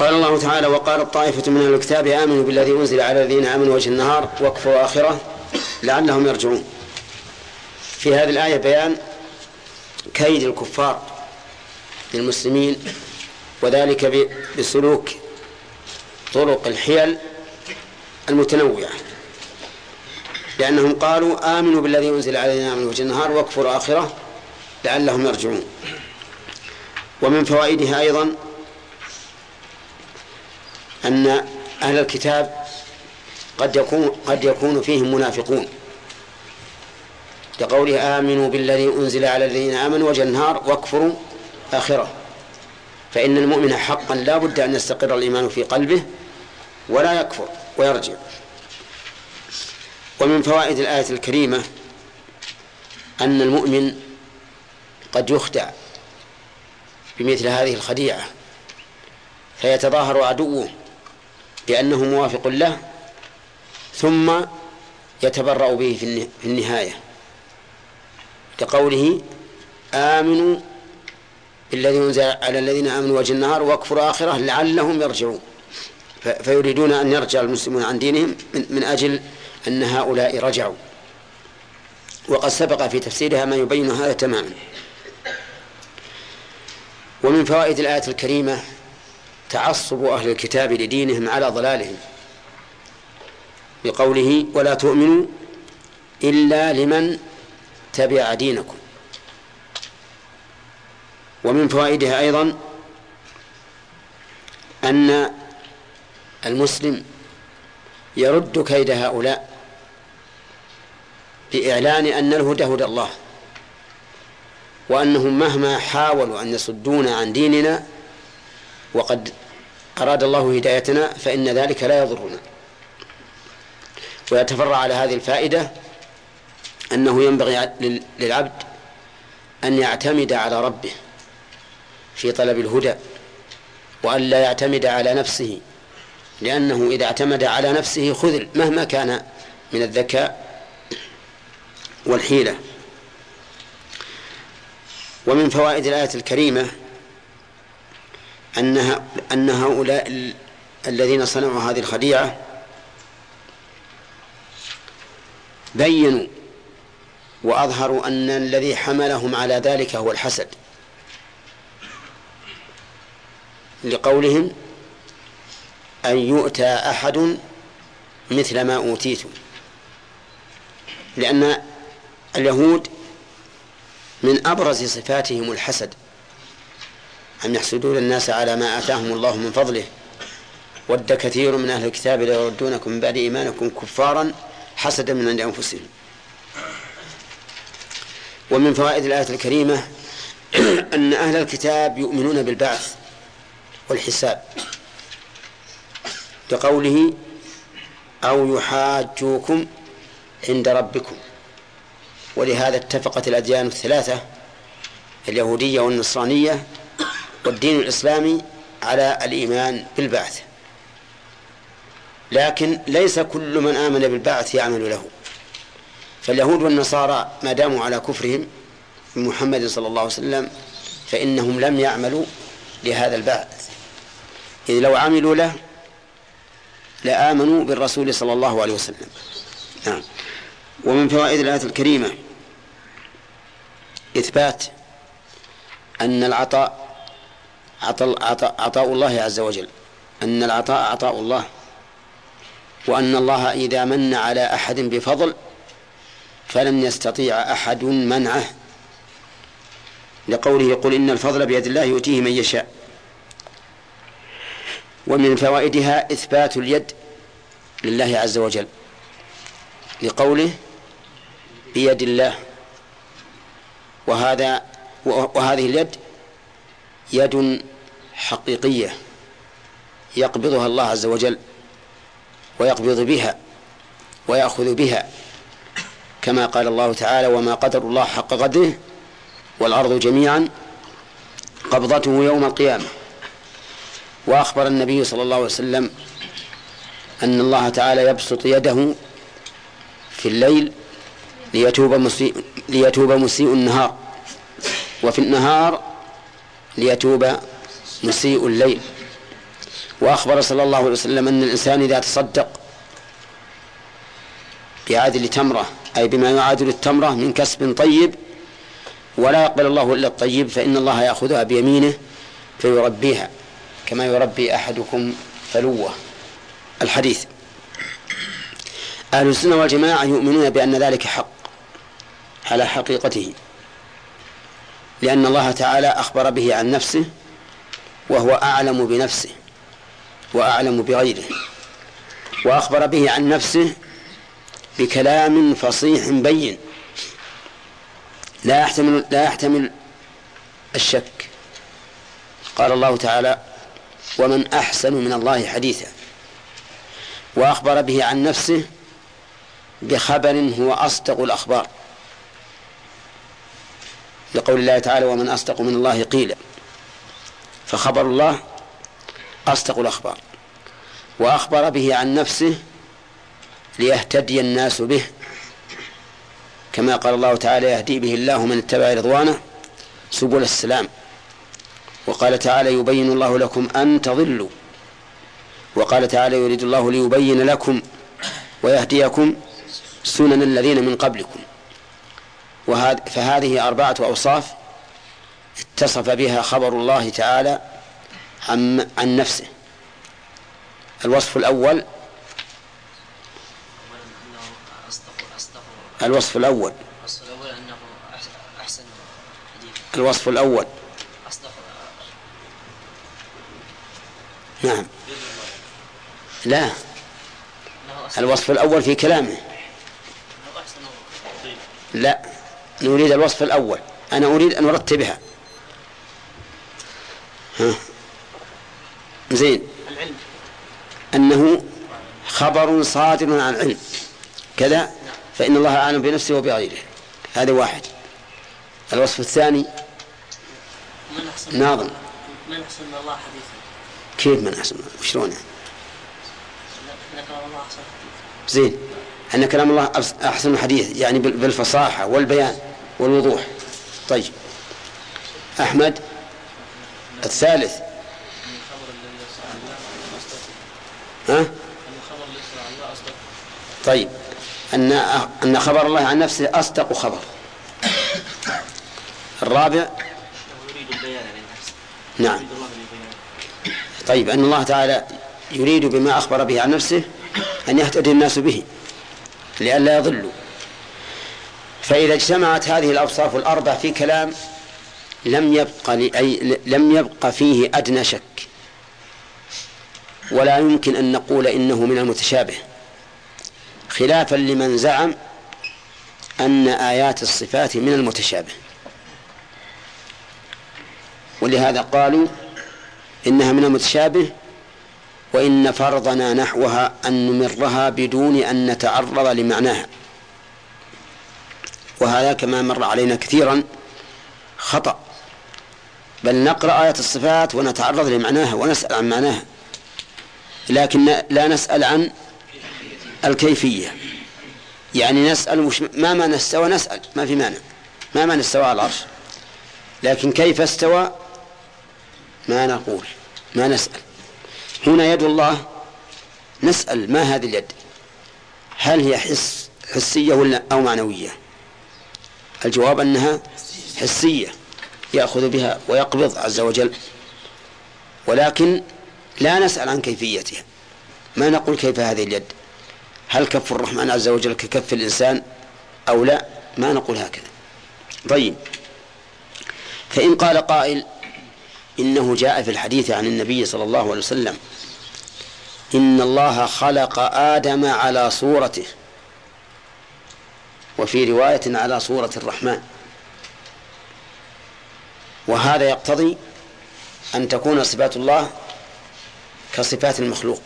قال الله تعالى وقالت طائفة من الكتاب آمنوا بالذي أنزل على الذين آمنوا وجه النهار واكفروا آخرة لعلهم يرجعون. في هذه الآية بيان كيد الكفار للمسلمين وذلك بسلوك طرق الحيل المتنوعة. لأنهم قالوا آمنوا بالذي أنزل على الذين آمنوا وجه النهار واكفروا آخرة لعلهم يرجعون. ومن فوائدها أيضا أن أهل الكتاب قد يكون قد يكون فيهم منافقون. لقوله آمنوا بالذي أنزل على الذين آمنوا وجه النهار واكفروا آخرة. فإن المؤمن حقا لا بد أن يستقر الإيمان في قلبه ولا يكفر ويرجع. ومن فوائد الآية الكريمة أن المؤمن قد يخدع بمثل هذه الخديعة فيتظاهر عدوه بأنه موافق له ثم يتبرأ به في الن- في النهاية. كقوله آمنوا بالذي أنزل على الذين آمنوا وجه النهار واكفروا آخرة لعلهم يرجعون. فيريدون أن يرجع المسلمون عن دينهم من أجل أن هؤلاء رجعوا. وقد سبق في تفسيرها ما يبين هذا تماما. ومن فوائد الآية الكريمة تعصب أهل الكتاب لدينهم على ضلالهم بقوله ولا تؤمنوا إلا لمن تبع دينكم. ومن فوائدها أيضا أن المسلم يرد كيد هؤلاء بإعلان أن الهدى هدى الله وأنهم مهما حاولوا أن يصدونا عن ديننا وقد أراد الله هدايتنا فإن ذلك لا يضرنا. ويتفرع على هذه الفائدة أنه ينبغي لل- للعبد أن يعتمد على ربه في طلب الهدى وأن لا يعتمد على نفسه لأنه إذا اعتمد على نفسه خذل مهما كان من الذكاء والحيلة. ومن فوائد الآية الكريمة أنها أن هؤلاء ال- الذين صنعوا هذه الخديعة بينوا وأظهروا أن الذي حملهم على ذلك هو الحسد. لقولهم أن يؤتى أحد مثل ما أوتيتم. لأن اليهود من أبرز صفاتهم الحسد. أن يحسدون الناس على ما آتاهم الله من فضله؟ ود كثير من أهل الكتاب ليردونكم من بعد إيمانكم كفارا حسدا من عند أنفسهم. ومن فوائد الآية الكريمة أن أهل الكتاب يؤمنون بالبعث والحساب كقوله أو يحاجوكم عند ربكم. ولهذا اتفقت الأديان الثلاثة اليهودية والنصرانية والدين الإسلامي على الإيمان بالبعث. لكن ليس كل من آمن بالبعث يعمل له. فاليهود والنصارى ما داموا على كفرهم بمحمد صلى الله عليه وسلم فإنهم لم يعملوا لهذا البعث. إذ لو عملوا له لآمنوا بالرسول صلى الله عليه وسلم. نعم. ومن فوائد الآية الكريمة إثبات أن العطاء عطاء, عطاء, الله عز وجل. أن العطاء عطاء الله. وأن الله إذا من على أحد بفضل فلم يستطيع أحد منعه. لقوله قل إن الفضل بيد الله يؤتيه من يشاء. ومن فوائدها إثبات اليد لله عز وجل. لقوله بيد الله. وهذا وهذه اليد يد حقيقية يقبضها الله عز وجل ويقبض بها ويأخذ بها. كما قال الله تعالى وما قدر الله حق قدره والأرض جميعا قبضته يوم القيامة. وأخبر النبي صلى الله عليه وسلم أن الله تعالى يبسط يده في الليل ليتوب مسيء ليتوب مسيء النهار. وفي النهار ليتوب مسيء الليل. وأخبر صلى الله عليه وسلم أن الإنسان إذا تصدق بعادل تمرة أي بما يعادل التمرة من كسب طيب ولا يقبل الله إلا الطيب فإن الله يأخذها بيمينه فيربيها كما يربي أحدكم فلوة. الحديث أهل السنة والجماعة يؤمنون بأن ذلك حق على حقيقته. لأن الله تعالى أخبر به عن نفسه وهو أعلم بنفسه وأعلم بغيره وأخبر به عن نفسه بكلام فصيح بين. لا يحتمل لا يحتمل الشك. قال الله تعالى ومن أحسن من الله حديثا وأخبر به عن نفسه بخبر هو أصدق الأخبار. لقول الله تعالى ومن أصدق من الله قيلا فخبر الله أصدق الأخبار وأخبر به عن نفسه ليهتدي الناس به كما قال الله تعالى يهدي به الله من اتبع رضوانه سبل السلام وقال تعالى يبين الله لكم أن تضلوا وقال تعالى يريد الله ليبين لكم ويهديكم سنن الذين من قبلكم فهذه أربعة أوصاف اتصف بها خبر الله تعالى عن, عن نفسه. الوصف الأول الوصف الأول الوصف الأول نعم. لا. الوصف الأول في كلامه. لا. نريد الوصف الأول. أنا أريد أن أرتبها. ها. زين. العلم أنه خبر صادر عن علم كذا. فإن الله أعلم بنفسه وبغيره. هذا واحد. الوصف الثاني. من أحسن ناظم. من أحسن من الله حديثا؟ كيف من أحسن يعني؟ الله أحسن حديثا. زين. أن كلام الله أحسن الحديث يعني بال- بالفصاحة والبيان. والوضوح. طيب. أحمد الثالث. ها؟ طيب. أن أن خبر الله عن نفسه أصدق خبر. الرابع. نعم. طيب. أن الله تعالى يريد بما أخبر به عن نفسه أن يهتدي الناس به لئلا يضلوا. فإذا اجتمعت هذه الأوصاف الأربع في كلام لم يبق لأي لم يبق فيه أدنى شك. ولا يمكن أن نقول إنه من المتشابه. خلافا لمن زعم أن آيات الصفات من المتشابه. ولهذا قالوا إنها من المتشابه وإن فرضنا نحوها أن نمرها بدون أن نتعرض لمعناها. وهذا كما مر علينا كثيرا خطأ. بل نقرأ آية الصفات ونتعرض لمعناها ونسأل عن معناها لكن لا نسأل عن الكيفية. يعني نسأل مش ما معنى استوى؟ نسأل ما في مانع. ما معنى استوى على العرش؟ لكن كيف استوى؟ ما نقول ما نسأل. هنا يد الله نسأل ما هذه اليد؟ هل هي حس حسية ولا أو معنوية؟ الجواب أنها حسية يأخذ بها ويقبض عز وجل. ولكن لا نسأل عن كيفيتها. ما نقول كيف هذه اليد؟ هل كف الرحمن عز وجل ككف الإنسان أو لا؟ ما نقول هكذا. طيب. فإن قال قائل إنه جاء في الحديث عن النبي صلى الله عليه وسلم إن الله خلق آدم على صورته. وفي رواية على صورة الرحمن. وهذا يقتضي أن تكون صفات الله كصفات المخلوق.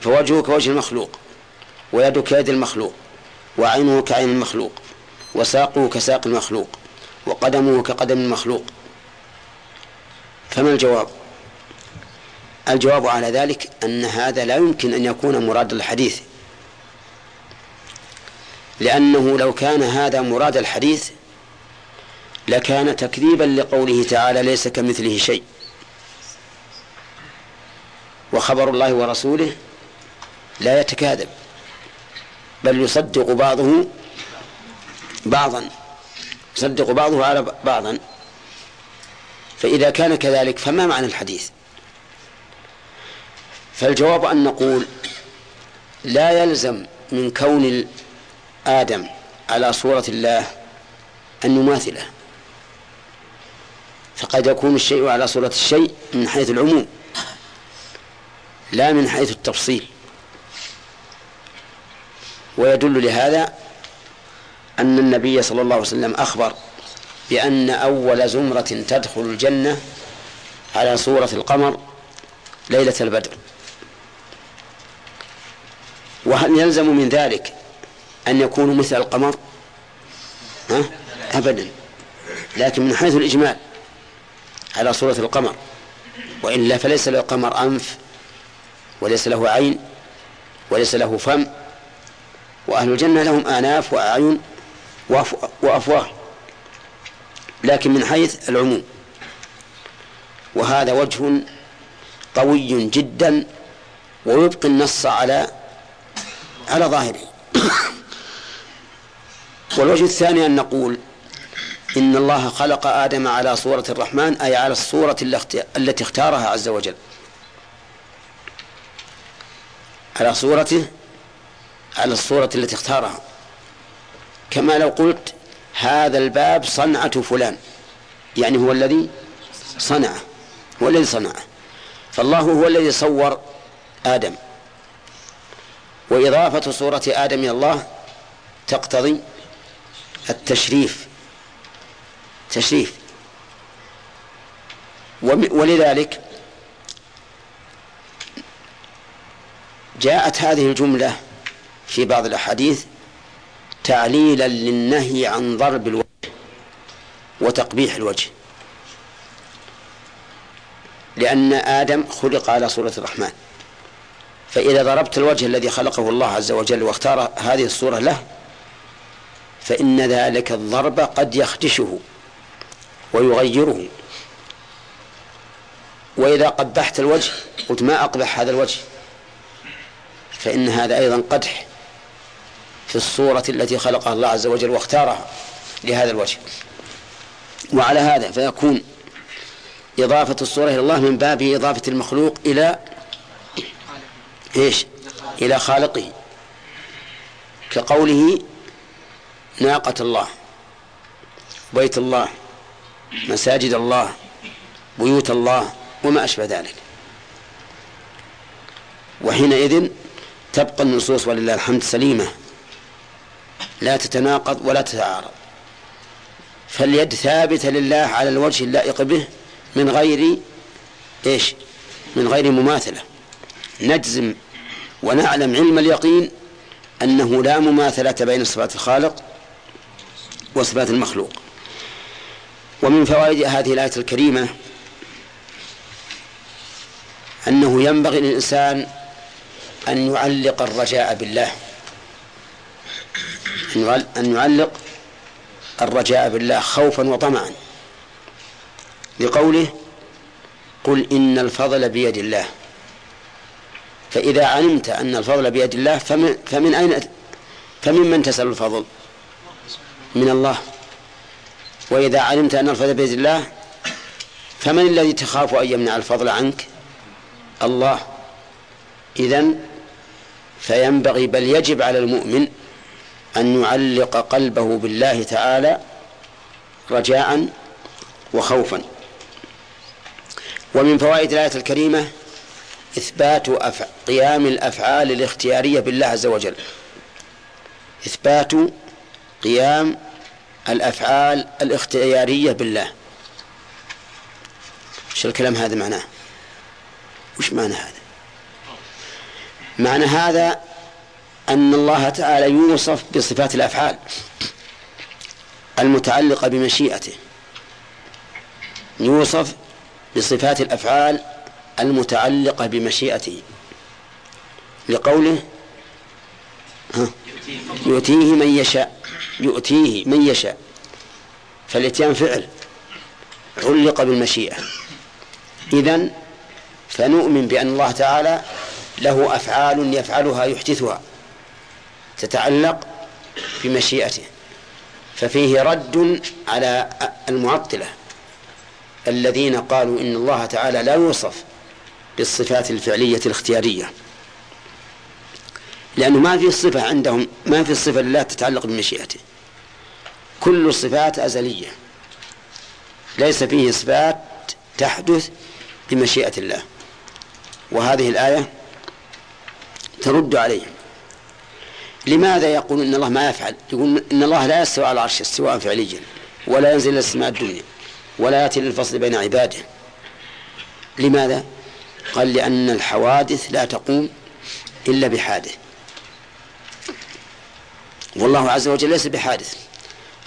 فوجهه كوجه المخلوق ويده كيد المخلوق وعينه كعين المخلوق وساقه كساق المخلوق وقدمه كقدم المخلوق. فما الجواب؟ الجواب على ذلك أن هذا لا يمكن أن يكون مراد الحديث. لأنه لو كان هذا مراد الحديث لكان تكذيبا لقوله تعالى ليس كمثله شيء. وخبر الله ورسوله لا يتكاذب بل يصدق بعضه بعضا يصدق بعضه على بعضا. فإذا كان كذلك فما معنى الحديث؟ فالجواب أن نقول لا يلزم من كون آدم على صورة الله أن يماثله. فقد يكون الشيء على صورة الشيء من حيث العموم لا من حيث التفصيل. ويدل لهذا أن النبي صلى الله عليه وسلم أخبر بأن أول زمرة تدخل الجنة على صورة القمر ليلة البدر. وهل يلزم من ذلك أن يكونوا مثل القمر؟ ها؟ أبدا. لكن من حيث الإجمال على صورة القمر وإلا فليس له قمر أنف وليس له عين وليس له فم وأهل الجنة لهم آناف وأعين وأفواه. لكن من حيث العموم وهذا وجه قوي جدا ويبقي النص على على ظاهره. والوجه الثاني أن نقول إن الله خلق آدم على صورة الرحمن أي على الصورة التي اختارها عز وجل. على صورته على الصورة التي اختارها. كما لو قلت هذا الباب صنعة فلان يعني هو الذي صنعه هو الذي صنعه فالله هو الذي صور آدم. وإضافة صورة آدم إلى الله تقتضي التشريف. تشريف. ولذلك جاءت هذه الجملة في بعض الأحاديث تعليلا للنهي عن ضرب الوجه وتقبيح الوجه. لأن آدم خلق على صورة الرحمن. فإذا ضربت الوجه الذي خلقه الله عز وجل واختار هذه الصورة له فإن ذلك الضرب قد يخدشه ويغيره. وإذا قبحت الوجه قلت ما أقبح هذا الوجه؟ فإن هذا أيضا قدح في الصورة التي خلقها الله عز وجل واختارها لهذا الوجه. وعلى هذا فيكون إضافة الصورة إلى الله من باب إضافة المخلوق إلى إيش؟ إلى خالقه. كقوله ناقة الله بيت الله مساجد الله بيوت الله وما أشبه ذلك. وحينئذ تبقى النصوص ولله الحمد سليمة لا تتناقض ولا تتعارض. فاليد ثابتة لله على الوجه اللائق به من غير إيش؟ من غير مماثلة. نجزم ونعلم علم اليقين أنه لا مماثلة بين صفات الخالق وصفات المخلوق. ومن فوائد هذه الآية الكريمة أنه ينبغي للإنسان أن يعلق الرجاء بالله. أن يعلق الرجاء بالله خوفا وطمعا. لقوله قل إن الفضل بيد الله. فإذا علمت أن الفضل بيد الله فمن, فمن أين فمن من تسأل الفضل؟ من الله. وإذا علمت أن الفضل بيد الله فمن الذي تخاف أن يمنع الفضل عنك؟ الله. إذن فينبغي بل يجب على المؤمن أن يعلق قلبه بالله تعالى رجاء وخوفا. ومن فوائد الآية الكريمة إثبات. قيام الأفعال الاختيارية بالله عز وجل. إثبات قيام الأفعال الاختيارية بالله. شو الكلام هذا معناه؟ وش معنى هذا؟ معنى هذا أن الله تعالى يوصف بصفات الأفعال المتعلقة بمشيئته. يوصف بصفات الأفعال المتعلقة بمشيئته. لقوله ها يؤتيه من يشاء. يؤتيه من يشاء. فالإتيان فعل. علق بالمشيئة. إذن فنؤمن بأن الله تعالى له أفعال يفعلها يحدثها. تتعلق بمشيئته. ففيه رد على المعطلة. الذين قالوا إن الله تعالى لا يوصف بالصفات الفعلية الاختيارية. لأنه ما في صفة عندهم ما في صفة لله تتعلق بمشيئته. كل الصفات أزلية. ليس فيه صفات تحدث بمشيئة الله. وهذه الآية ترد عليهم. لماذا يقول إن الله ما يفعل؟ يقول إن الله لا يستوى على العرش استواء فعليا ولا ينزل إلى السماء الدنيا ولا يأتي للفصل بين عباده. لماذا؟ قال لأن الحوادث لا تقوم إلا بحادث. والله عز وجل ليس بحادث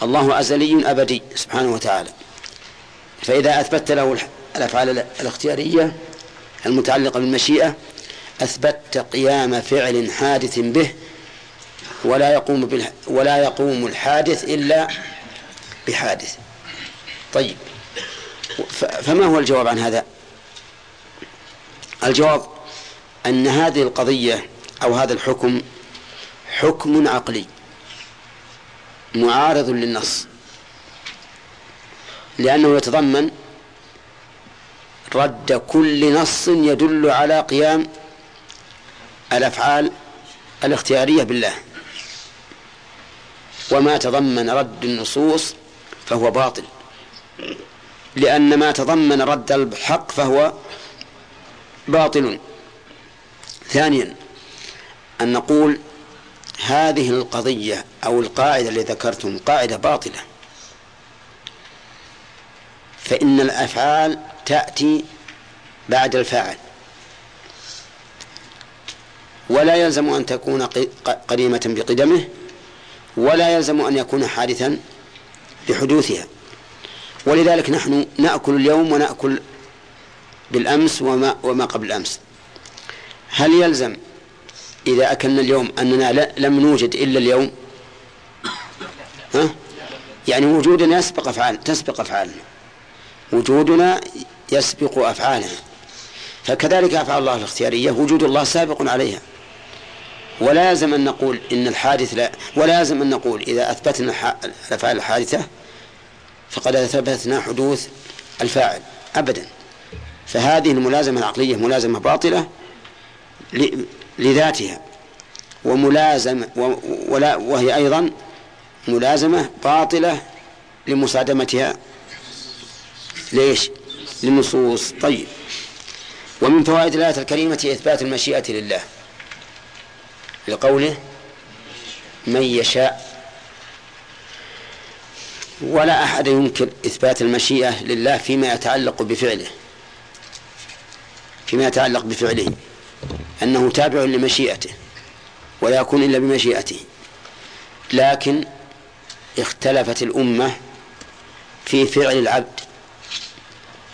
الله أزلي أبدي سبحانه وتعالى فإذا أثبت له الأفعال الاختيارية المتعلقة بالمشيئة أثبت قيام فعل حادث به ولا يقوم. ولا يقوم الحادث إلا بحادث طيب. فما هو الجواب عن هذا الجواب أن هذه القضية أو هذا الحكم حكم عقلي معارض للنص. لأنه يتضمن رد كل نص يدل على قيام الأفعال الاختيارية بالله. وما تضمن رد النصوص فهو باطل. لأن ما تضمن رد الحق فهو باطل. ثانيا أن نقول هذه القضية أو القاعدة اللي ذكرتم قاعدة باطلة. فإن الأفعال تأتي بعد الفاعل. ولا يلزم أن تكون قديمة بقدمه ولا يلزم أن يكون حادثا بحدوثها. ولذلك نحن نأكل اليوم ونأكل بالأمس وما, وما قبل الأمس. هل يلزم إذا أكلنا اليوم أننا لم نوجد إلا اليوم. ها؟ يعني وجودنا يسبق أفعال تسبق أفعالنا. وجودنا يسبق أفعالنا. فكذلك أفعال الله الاختيارية. وجود الله سابق عليها. ولا يلزم أن نقول إن الحادث لا ولا يلزم أن نقول إذا أثبتنا الأفعال الحادثة فقد أثبتنا حدوث الفاعل. أبدا. فهذه الملازمة العقلية ملازمة باطلة لذاتها. وملازمة ولا وهي أيضا ملازمة باطلة لمصادمتها ليش؟ للنصوص طيب. ومن فوائد الآية الكريمة إثبات المشيئة لله. لقوله من يشاء ولا أحد ينكر إثبات المشيئة لله فيما يتعلق بفعله. فيما يتعلق بفعله. أنه تابع لمشيئته ولا يكون إلا بمشيئته. لكن اختلفت الأمة في فعل العبد.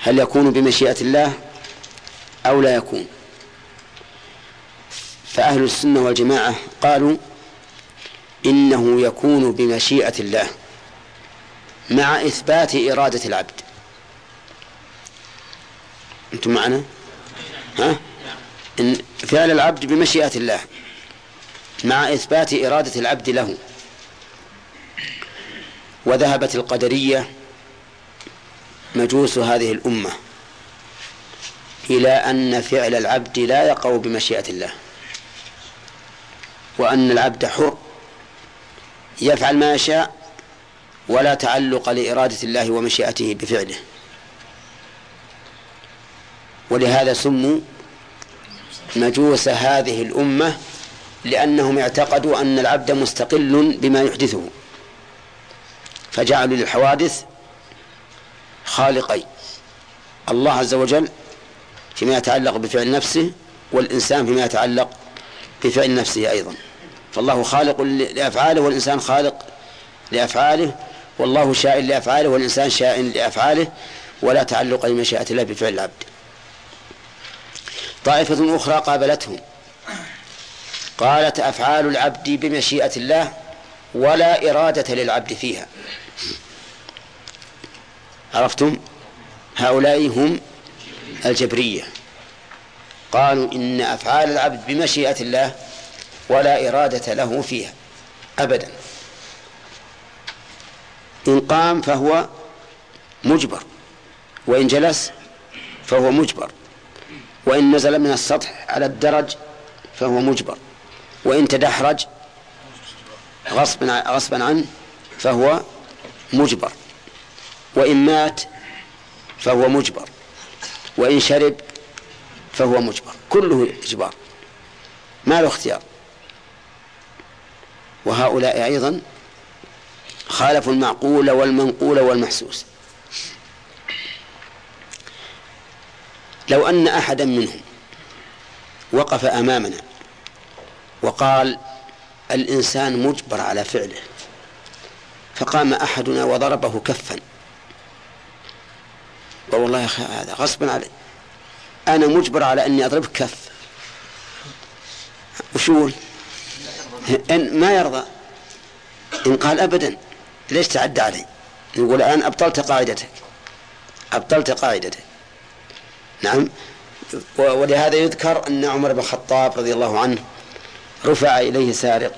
هل يكون بمشيئة الله أو لا يكون؟ فأهل السنة والجماعة قالوا إنه يكون بمشيئة الله مع إثبات إرادة العبد. أنتم معنا؟ ها؟ فعل العبد بمشيئة الله مع إثبات إرادة العبد له. وذهبت القدرية مجوس هذه الأمة إلى أن فعل العبد لا يقع بمشيئة الله وأن العبد حر يفعل ما يشاء ولا تعلق لإرادة الله ومشيئته بفعله. ولهذا سموا مجوس هذه الأمة لأنهم اعتقدوا أن العبد مستقل بما يحدثه فجعلوا للحوادث خالقين. الله عز وجل فيما يتعلق بفعل نفسه والإنسان فيما يتعلق بفعل نفسه أيضا. فالله خالق لأفعاله والإنسان خالق لأفعاله والله شاء لأفعاله والإنسان شاء لأفعاله ولا تعلق لمشيئة الله بفعل العبد. طائفة أخرى قابلتهم قالت أفعال العبد بمشيئة الله ولا إرادة للعبد فيها. عرفتم؟ هؤلاء هم الجبرية. قالوا إن أفعال العبد بمشيئة الله ولا إرادة له فيها. أبدا. إن قام فهو مجبر. وإن جلس فهو مجبر. وإن نزل من السطح على الدرج فهو مجبر. وإن تدحرج غصبا غصبا عنه فهو مجبر. وإن مات فهو مجبر. وإن شرب فهو مجبر. كله إجبار. ما له اختيار. وهؤلاء أيضا خالفوا المعقول والمنقول والمحسوس. لو أن أحدا منهم وقف أمامنا وقال الإنسان مجبر على فعله فقام أحدنا وضربه كفا. والله يا أخي هذا غصبا علي. أنا مجبر على أني أضربك كف. وشو إن ما يرضى. إن قال أبدا. ليش تعدى علي؟ نقول الآن أبطلت قاعدتك. أبطلت قاعدتك. نعم. ولهذا يذكر أن عمر بن الخطاب رضي الله عنه رفع إليه سارق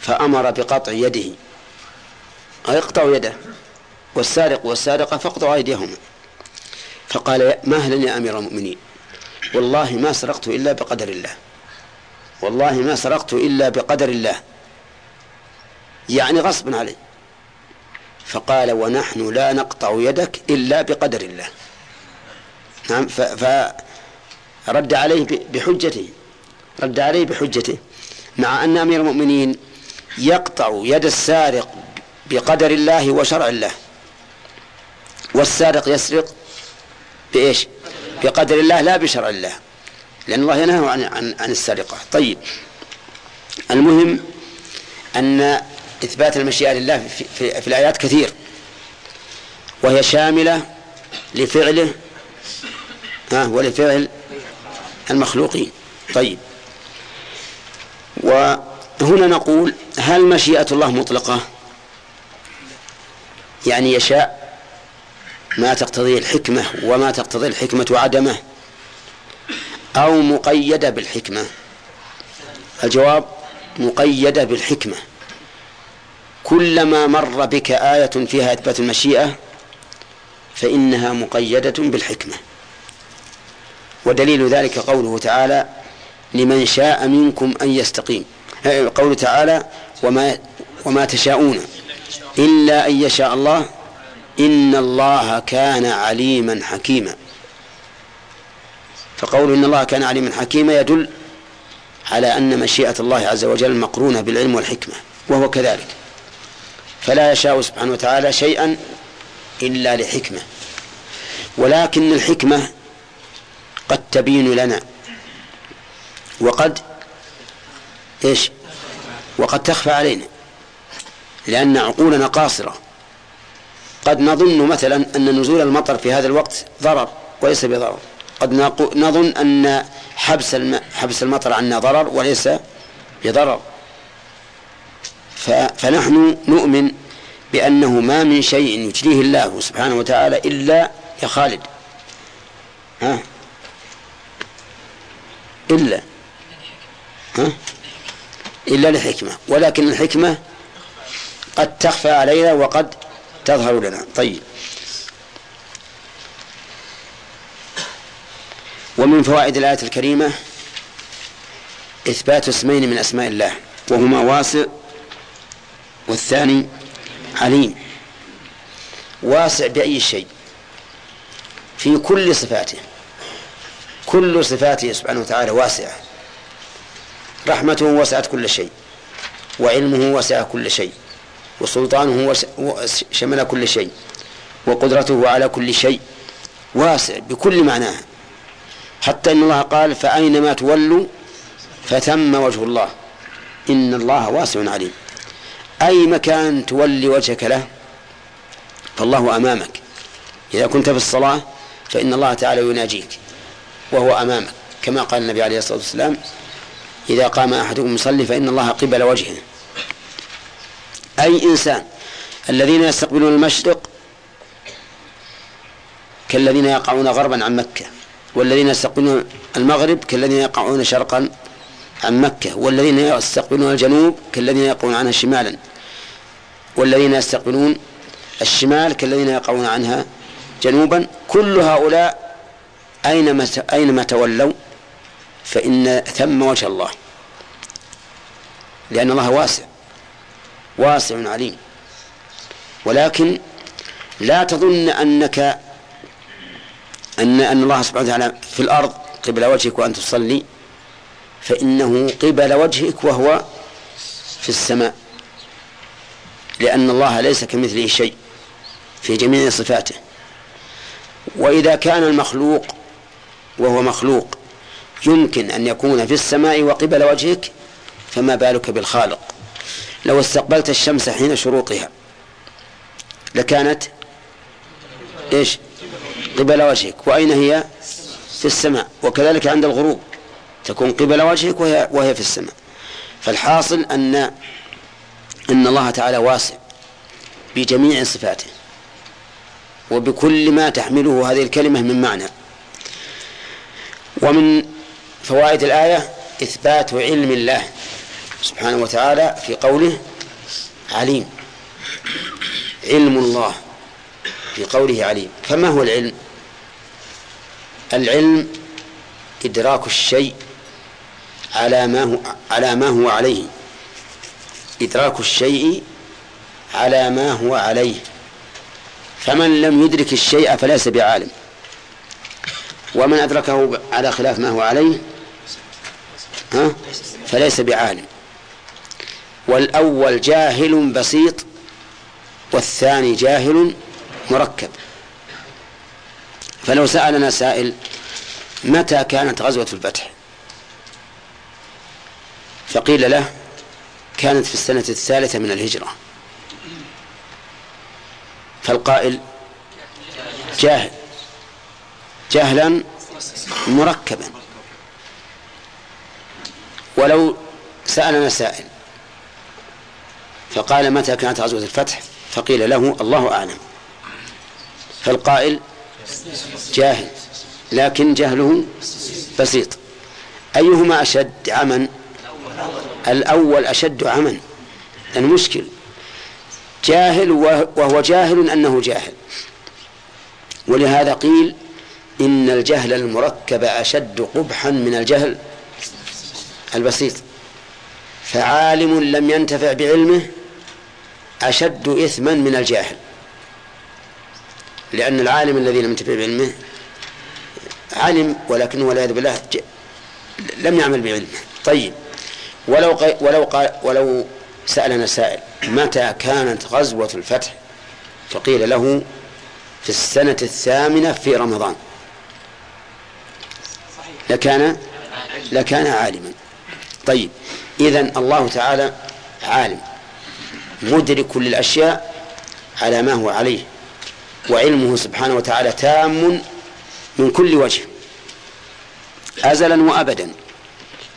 فأمر بقطع يده. يقطع يده. والسارق والسارقة فاقطعوا أيديهما. فقال مهلا يا أمير المؤمنين؟ والله ما سرقت إلا بقدر الله. والله ما سرقت إلا بقدر الله. يعني غصبا علي. فقال ونحن لا نقطع يدك إلا بقدر الله. نعم فرد عليه بحجته رد عليه بحجته مع أن أمير المؤمنين يقطع يد السارق بقدر الله وشرع الله والسارق يسرق بإيش؟ بقدر الله لا بشرع الله لأن الله ينهى عن, عن, عن السرقة. طيب المهم أن إثبات المشيئة لله في, في, في الآيات كثير وهي شاملة لفعله ها ولفعل المخلوقين. طيب. وهنا نقول هل مشيئة الله مطلقة؟ يعني يشاء. ما تقتضيه الحكمة وما تقتضيه الحكمة عدمه. أو مقيدة بالحكمة. الجواب مقيدة بالحكمة. كلما مر بك آية فيها إثبات المشيئة فإنها مقيدة بالحكمة. ودليل ذلك قوله تعالى لمن شاء منكم أن يستقيم قوله تعالى وما وما تشاءون إلا أن يشاء الله إن الله كان عليما حكيما. فقول إن الله كان عليما حكيما يدل على أن مشيئة الله عز وجل مقرونة بالعلم والحكمة وهو كذلك. فلا يشاء سبحانه وتعالى شيئا إلا لحكمة. ولكن الحكمة قد تبين لنا. وقد إيش؟ وقد تخفى علينا. لأن عقولنا قاصرة. قد نظن مثلا أن نزول المطر في هذا الوقت ضرر وليس بضرر. قد نظن أن حبس حبس المطر عنا ضرر وليس بضرر. فنحن نؤمن بأنه ما من شيء يجريه الله سبحانه وتعالى إلا يا خالد. ها؟ إلا. ها؟ إلا لحكمة. ولكن الحكمة قد تخفى علينا وقد تظهر لنا. طيب. ومن فوائد الآية الكريمة إثبات اسمين من أسماء الله وهما واسع والثاني عليم. واسع بأي شيء؟ في كل صفاته. كل صفاته سبحانه وتعالى واسعة. رحمته وسعت كل شيء. وعلمه وسع كل شيء. وسلطانه شمل كل شيء. وقدرته على كل شيء. واسع بكل معناه حتى إن الله قال فأينما تولوا فثم وجه الله. إن الله واسع عليم. أي مكان تولي وجهك له فالله أمامك. إذا كنت في الصلاة فإن الله تعالى يناجيك. وهو امامك كما قال النبي عليه الصلاة والسلام إذا قام أحدكم يصلي فإن الله قبل وجهه. أي إنسان الذين يستقبلون المشرق كالذين يقعون غربا عن مكة والذين يستقبلون المغرب كالذين يقعون شرقا عن مكة والذين يستقبلون الجنوب كالذين يقعون عنها شمالا والذين يستقبلون الشمال كالذين يقعون عنها جنوبا. كل هؤلاء أينما أينما تولوا فإن ثم وجه الله. لأن الله واسع واسع عليم. ولكن لا تظن أنك أن أن الله سبحانه وتعالى في الأرض قبل وجهك وأنت تصلي فإنه قبل وجهك وهو في السماء. لأن الله ليس كمثله شيء في جميع صفاته. وإذا كان المخلوق وهو مخلوق. يمكن أن يكون في السماء وقبل وجهك فما بالك بالخالق؟ لو استقبلت الشمس حين شروقها لكانت إيش؟ قبل وجهك. وأين هي؟ في السماء. وكذلك عند الغروب. تكون قبل وجهك وهي, وهي في السماء. فالحاصل أن أن الله تعالى واسع بجميع صفاته. وبكل ما تحمله هذه الكلمة من معنى. ومن فوائد الآية إثبات علم الله سبحانه وتعالى في قوله عليم. علم الله في قوله عليم. فما هو العلم؟ العلم إدراك الشيء على ما هو على ما هو عليه. إدراك الشيء على ما هو عليه. فمن لم يدرك الشيء فليس بعالم. ومن أدركه على خلاف ما هو عليه ها؟ فليس بعالم. والأول جاهل بسيط والثاني جاهل مركب. فلو سألنا سائل متى كانت غزوة الفتح؟ فقيل له كانت في السنة الثالثة من الهجرة. فالقائل جاهل. جهلا مركبا. ولو سألنا سائل فقال متى كانت غزوة الفتح؟ فقيل له الله أعلم. فالقائل جاهل لكن جهله بسيط. أيهما أشد عمن الأول أشد عمن المشكل. جاهل وهو جاهل أنه جاهل. ولهذا قيل إن الجهل المركب أشد قبحا من الجهل البسيط. فعالم لم ينتفع بعلمه أشد إثما من الجاهل. لأن العالم الذي لم ينتفع بعلمه علم ولكنه والعياذ بالله لم يعمل بعلمه. طيب ولو قي ولو قال ولو سألنا سائل متى كانت غزوة الفتح؟ فقيل له في السنة الثامنة في رمضان. لكان لكان عالما. طيب إذا الله تعالى عالم مدرك للأشياء على ما هو عليه وعلمه سبحانه وتعالى تام من كل وجه أزلا وأبدا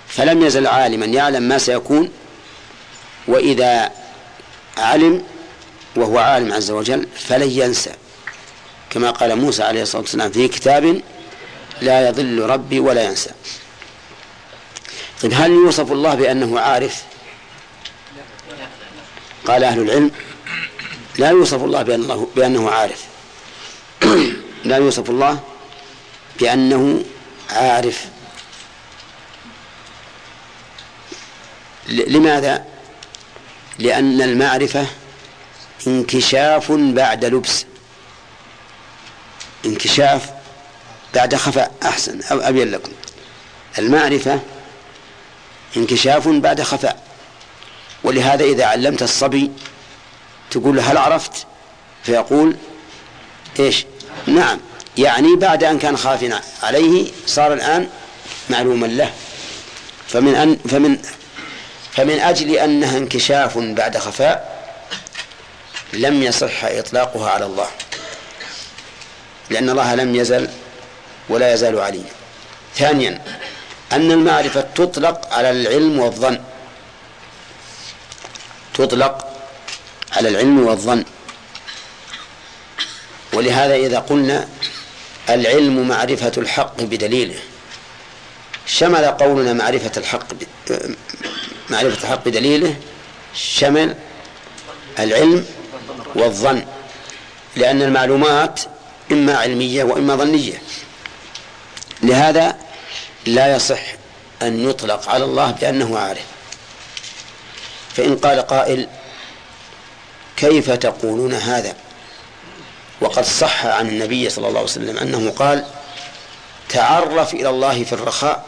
فلم يزل عالما يعلم ما سيكون وإذا علم وهو عالم عز وجل فلن ينسى كما قال موسى عليه الصلاة والسلام في كتاب لا يضل ربي ولا ينسى. طيب هل يوصف الله بأنه عارف؟ قال أهل العلم لا يوصف الله بأنه, بأنه عارف. لا يوصف الله بأنه عارف. لماذا؟ لأن المعرفة انكشاف بعد لبس. انكشاف بعد خفاء أحسن أو أبين لكم. المعرفة انكشاف بعد خفاء. ولهذا إذا علمت الصبي تقول له هل عرفت؟ فيقول إيش؟ نعم. يعني بعد أن كان خافنا عليه صار الآن معلوما له. فمن أن فمن فمن أجل أنها انكشاف بعد خفاء لم يصح إطلاقها على الله. لأن الله لم يزل ولا يزال عليما ثانيا أن المعرفة تطلق على العلم والظن. تطلق على العلم والظن. ولهذا إذا قلنا العلم معرفة الحق بدليله شمل قولنا معرفة الحق ب... معرفة الحق بدليله شمل العلم والظن. لأن المعلومات إما علمية وإما ظنية. لهذا لا يصح أن يطلق على الله بأنه عارف. فإن قال قائل كيف تقولون هذا؟ وقد صح عن النبي صلى الله عليه وسلم أنه قال تعرف إلى الله في الرخاء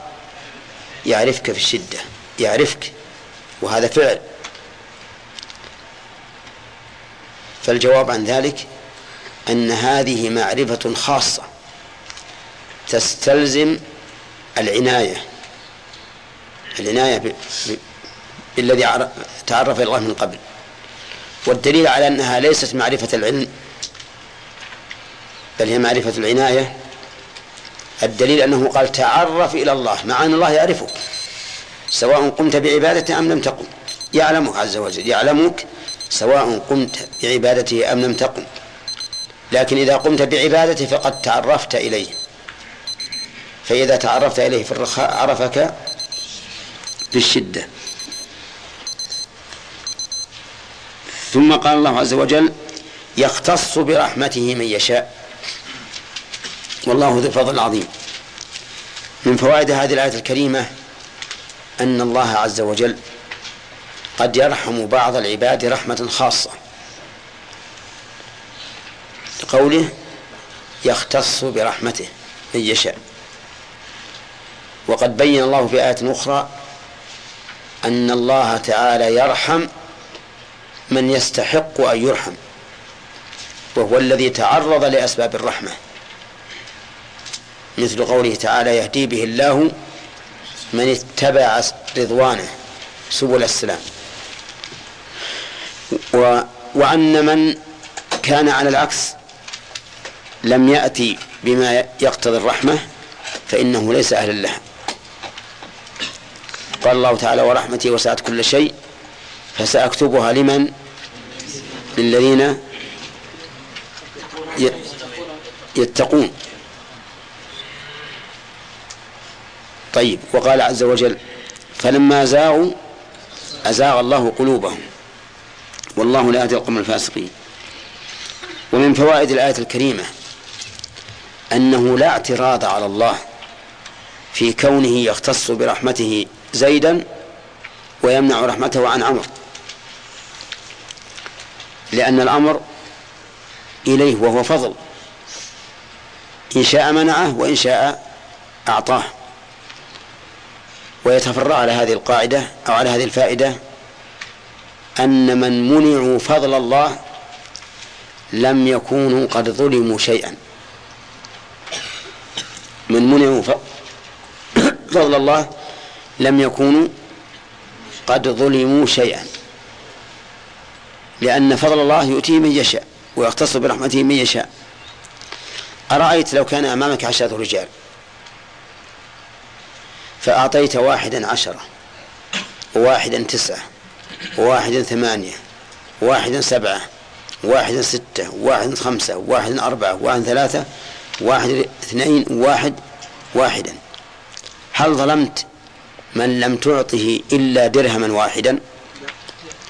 يعرفك في الشدة يعرفك وهذا فعل. فالجواب عن ذلك أن هذه معرفة خاصة. تستلزم العناية. العناية بالذي تعرف إلى الله من قبل. والدليل على أنها ليست معرفة العلم بل هي معرفة العناية الدليل أنه قال تعرف إلى الله مع أن الله يعرفك. سواء قمت بعبادته أم لم تقم. يعلمك عز وجل يعلمك سواء قمت بعبادته أم لم تقم. لكن إذا قمت بعبادته فقد تعرفت إليه. فإذا تعرفت إليه في الرخاء عرفك في الشدة ثم قال الله عز وجل يختص برحمته من يشاء. والله ذو الفضل العظيم. من فوائد هذه الآية الكريمة أن الله عز وجل قد يرحم بعض العباد رحمة خاصة. لقوله يختص برحمته من يشاء. وقد بين الله في آية أخرى أن الله تعالى يرحم من يستحق أن يرحم وهو الذي تعرض لأسباب الرحمة. مثل قوله تعالى يهدي به الله من اتبع رضوانه سبل السلام. و وأن من كان على العكس لم يأتي بما يقتضي الرحمة فإنه ليس أهلا لها. قال الله تعالى ورحمتي وسعت كل شيء فسأكتبها لمن؟ للذين يتقون. طيب وقال عز وجل فلما زاغوا أزاغ الله قلوبهم. والله لا يهدي القوم الفاسقين. ومن فوائد الآية الكريمة أنه لا اعتراض على الله في كونه يختص برحمته زيدا ويمنع رحمته عن عمر. لأن الأمر إليه وهو فضل. إن شاء منعه وإن شاء أعطاه. ويتفرع على هذه القاعدة أو على هذه الفائدة أن من منعوا فضل الله لم يكونوا قد ظلموا شيئا. من منعوا فضل الله لم يكونوا قد ظلموا شيئا. لأن فضل الله يؤتيه من يشاء ويختص برحمته من يشاء. أرأيت لو كان أمامك عشرة رجال؟ فأعطيت واحدا عشرة وواحدا تسعة وواحدا ثمانية وواحدا سبعة وواحدا ستة وواحدا خمسة وواحدا أربعة وواحدا ثلاثة واحد اثنين واحد واحدا. هل ظلمت من لم تعطه إلا درهما واحدا.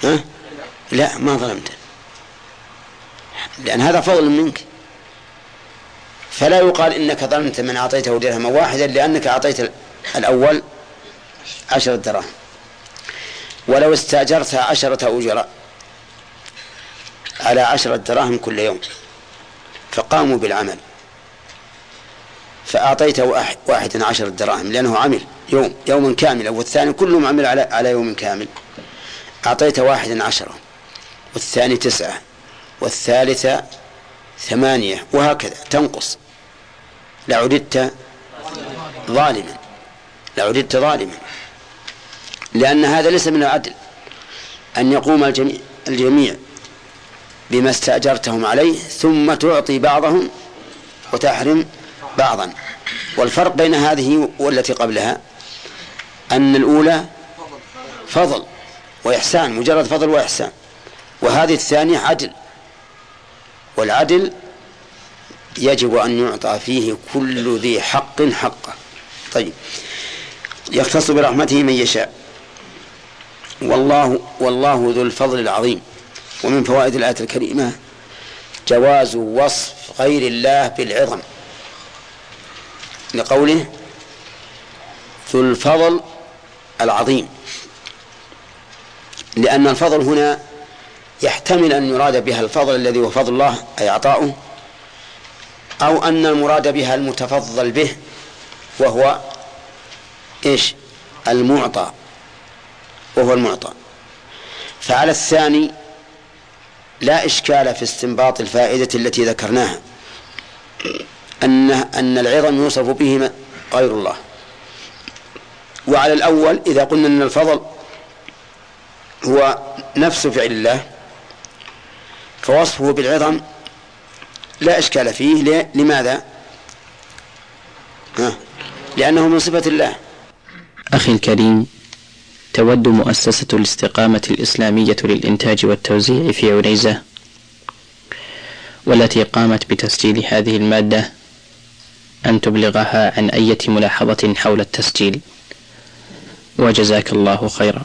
ها؟ لا ما ظلمته لأن هذا فضل منك. فلا يقال إنك ظلمت من أعطيته درهما واحدا لأنك أعطيت الأول عشرة دراهم. ولو استأجرت عشرة أجراء على عشرة دراهم كل يوم فقاموا بالعمل. فأعطيت واحدا عشرة دراهم لأنه عمل. يوم يوما كاملا والثاني كلهم عمل على على يوم كامل. أعطيت واحدا عشرة والثاني تسعة والثالثة ثمانية وهكذا. تنقص. لعددت ظالما. لعددت ظالما. لأن هذا ليس من العدل. أن يقوم الجميع, الجميع بما استأجرتهم عليه ثم تعطي بعضهم وتحرم بعضا. والفرق بين هذه والتي قبلها أن الأولى فضل وإحسان مجرد فضل وإحسان. وهذه الثانية عدل. والعدل يجب أن يعطى فيه كل ذي حق حقه. طيب. يختص برحمته من يشاء. والله والله ذو الفضل العظيم. ومن فوائد الآية الكريمة جواز وصف غير الله بالعظم. لقوله ذو الفضل العظيم. لأن الفضل هنا يحتمل أن يراد بها الفضل الذي هو فضل الله أي عطاؤه أو أن المراد بها المتفضل به وهو إيش؟ المعطى وهو المعطى. فعلى الثاني لا إشكال في استنباط الفائدة التي ذكرناها أن أن العظم يوصف به غير الله. وعلى الأول إذا قلنا أن الفضل هو نفس فعل الله فوصفه بالعظم لا إشكال فيه. لماذا؟ ها لأنه من صفة الله. أخي الكريم تود مؤسسة الاستقامة الإسلامية للإنتاج والتوزيع في عنيزة والتي قامت بتسجيل هذه المادة أن تبلغها عن أية ملاحظة حول التسجيل. وجزاك الله خيرا.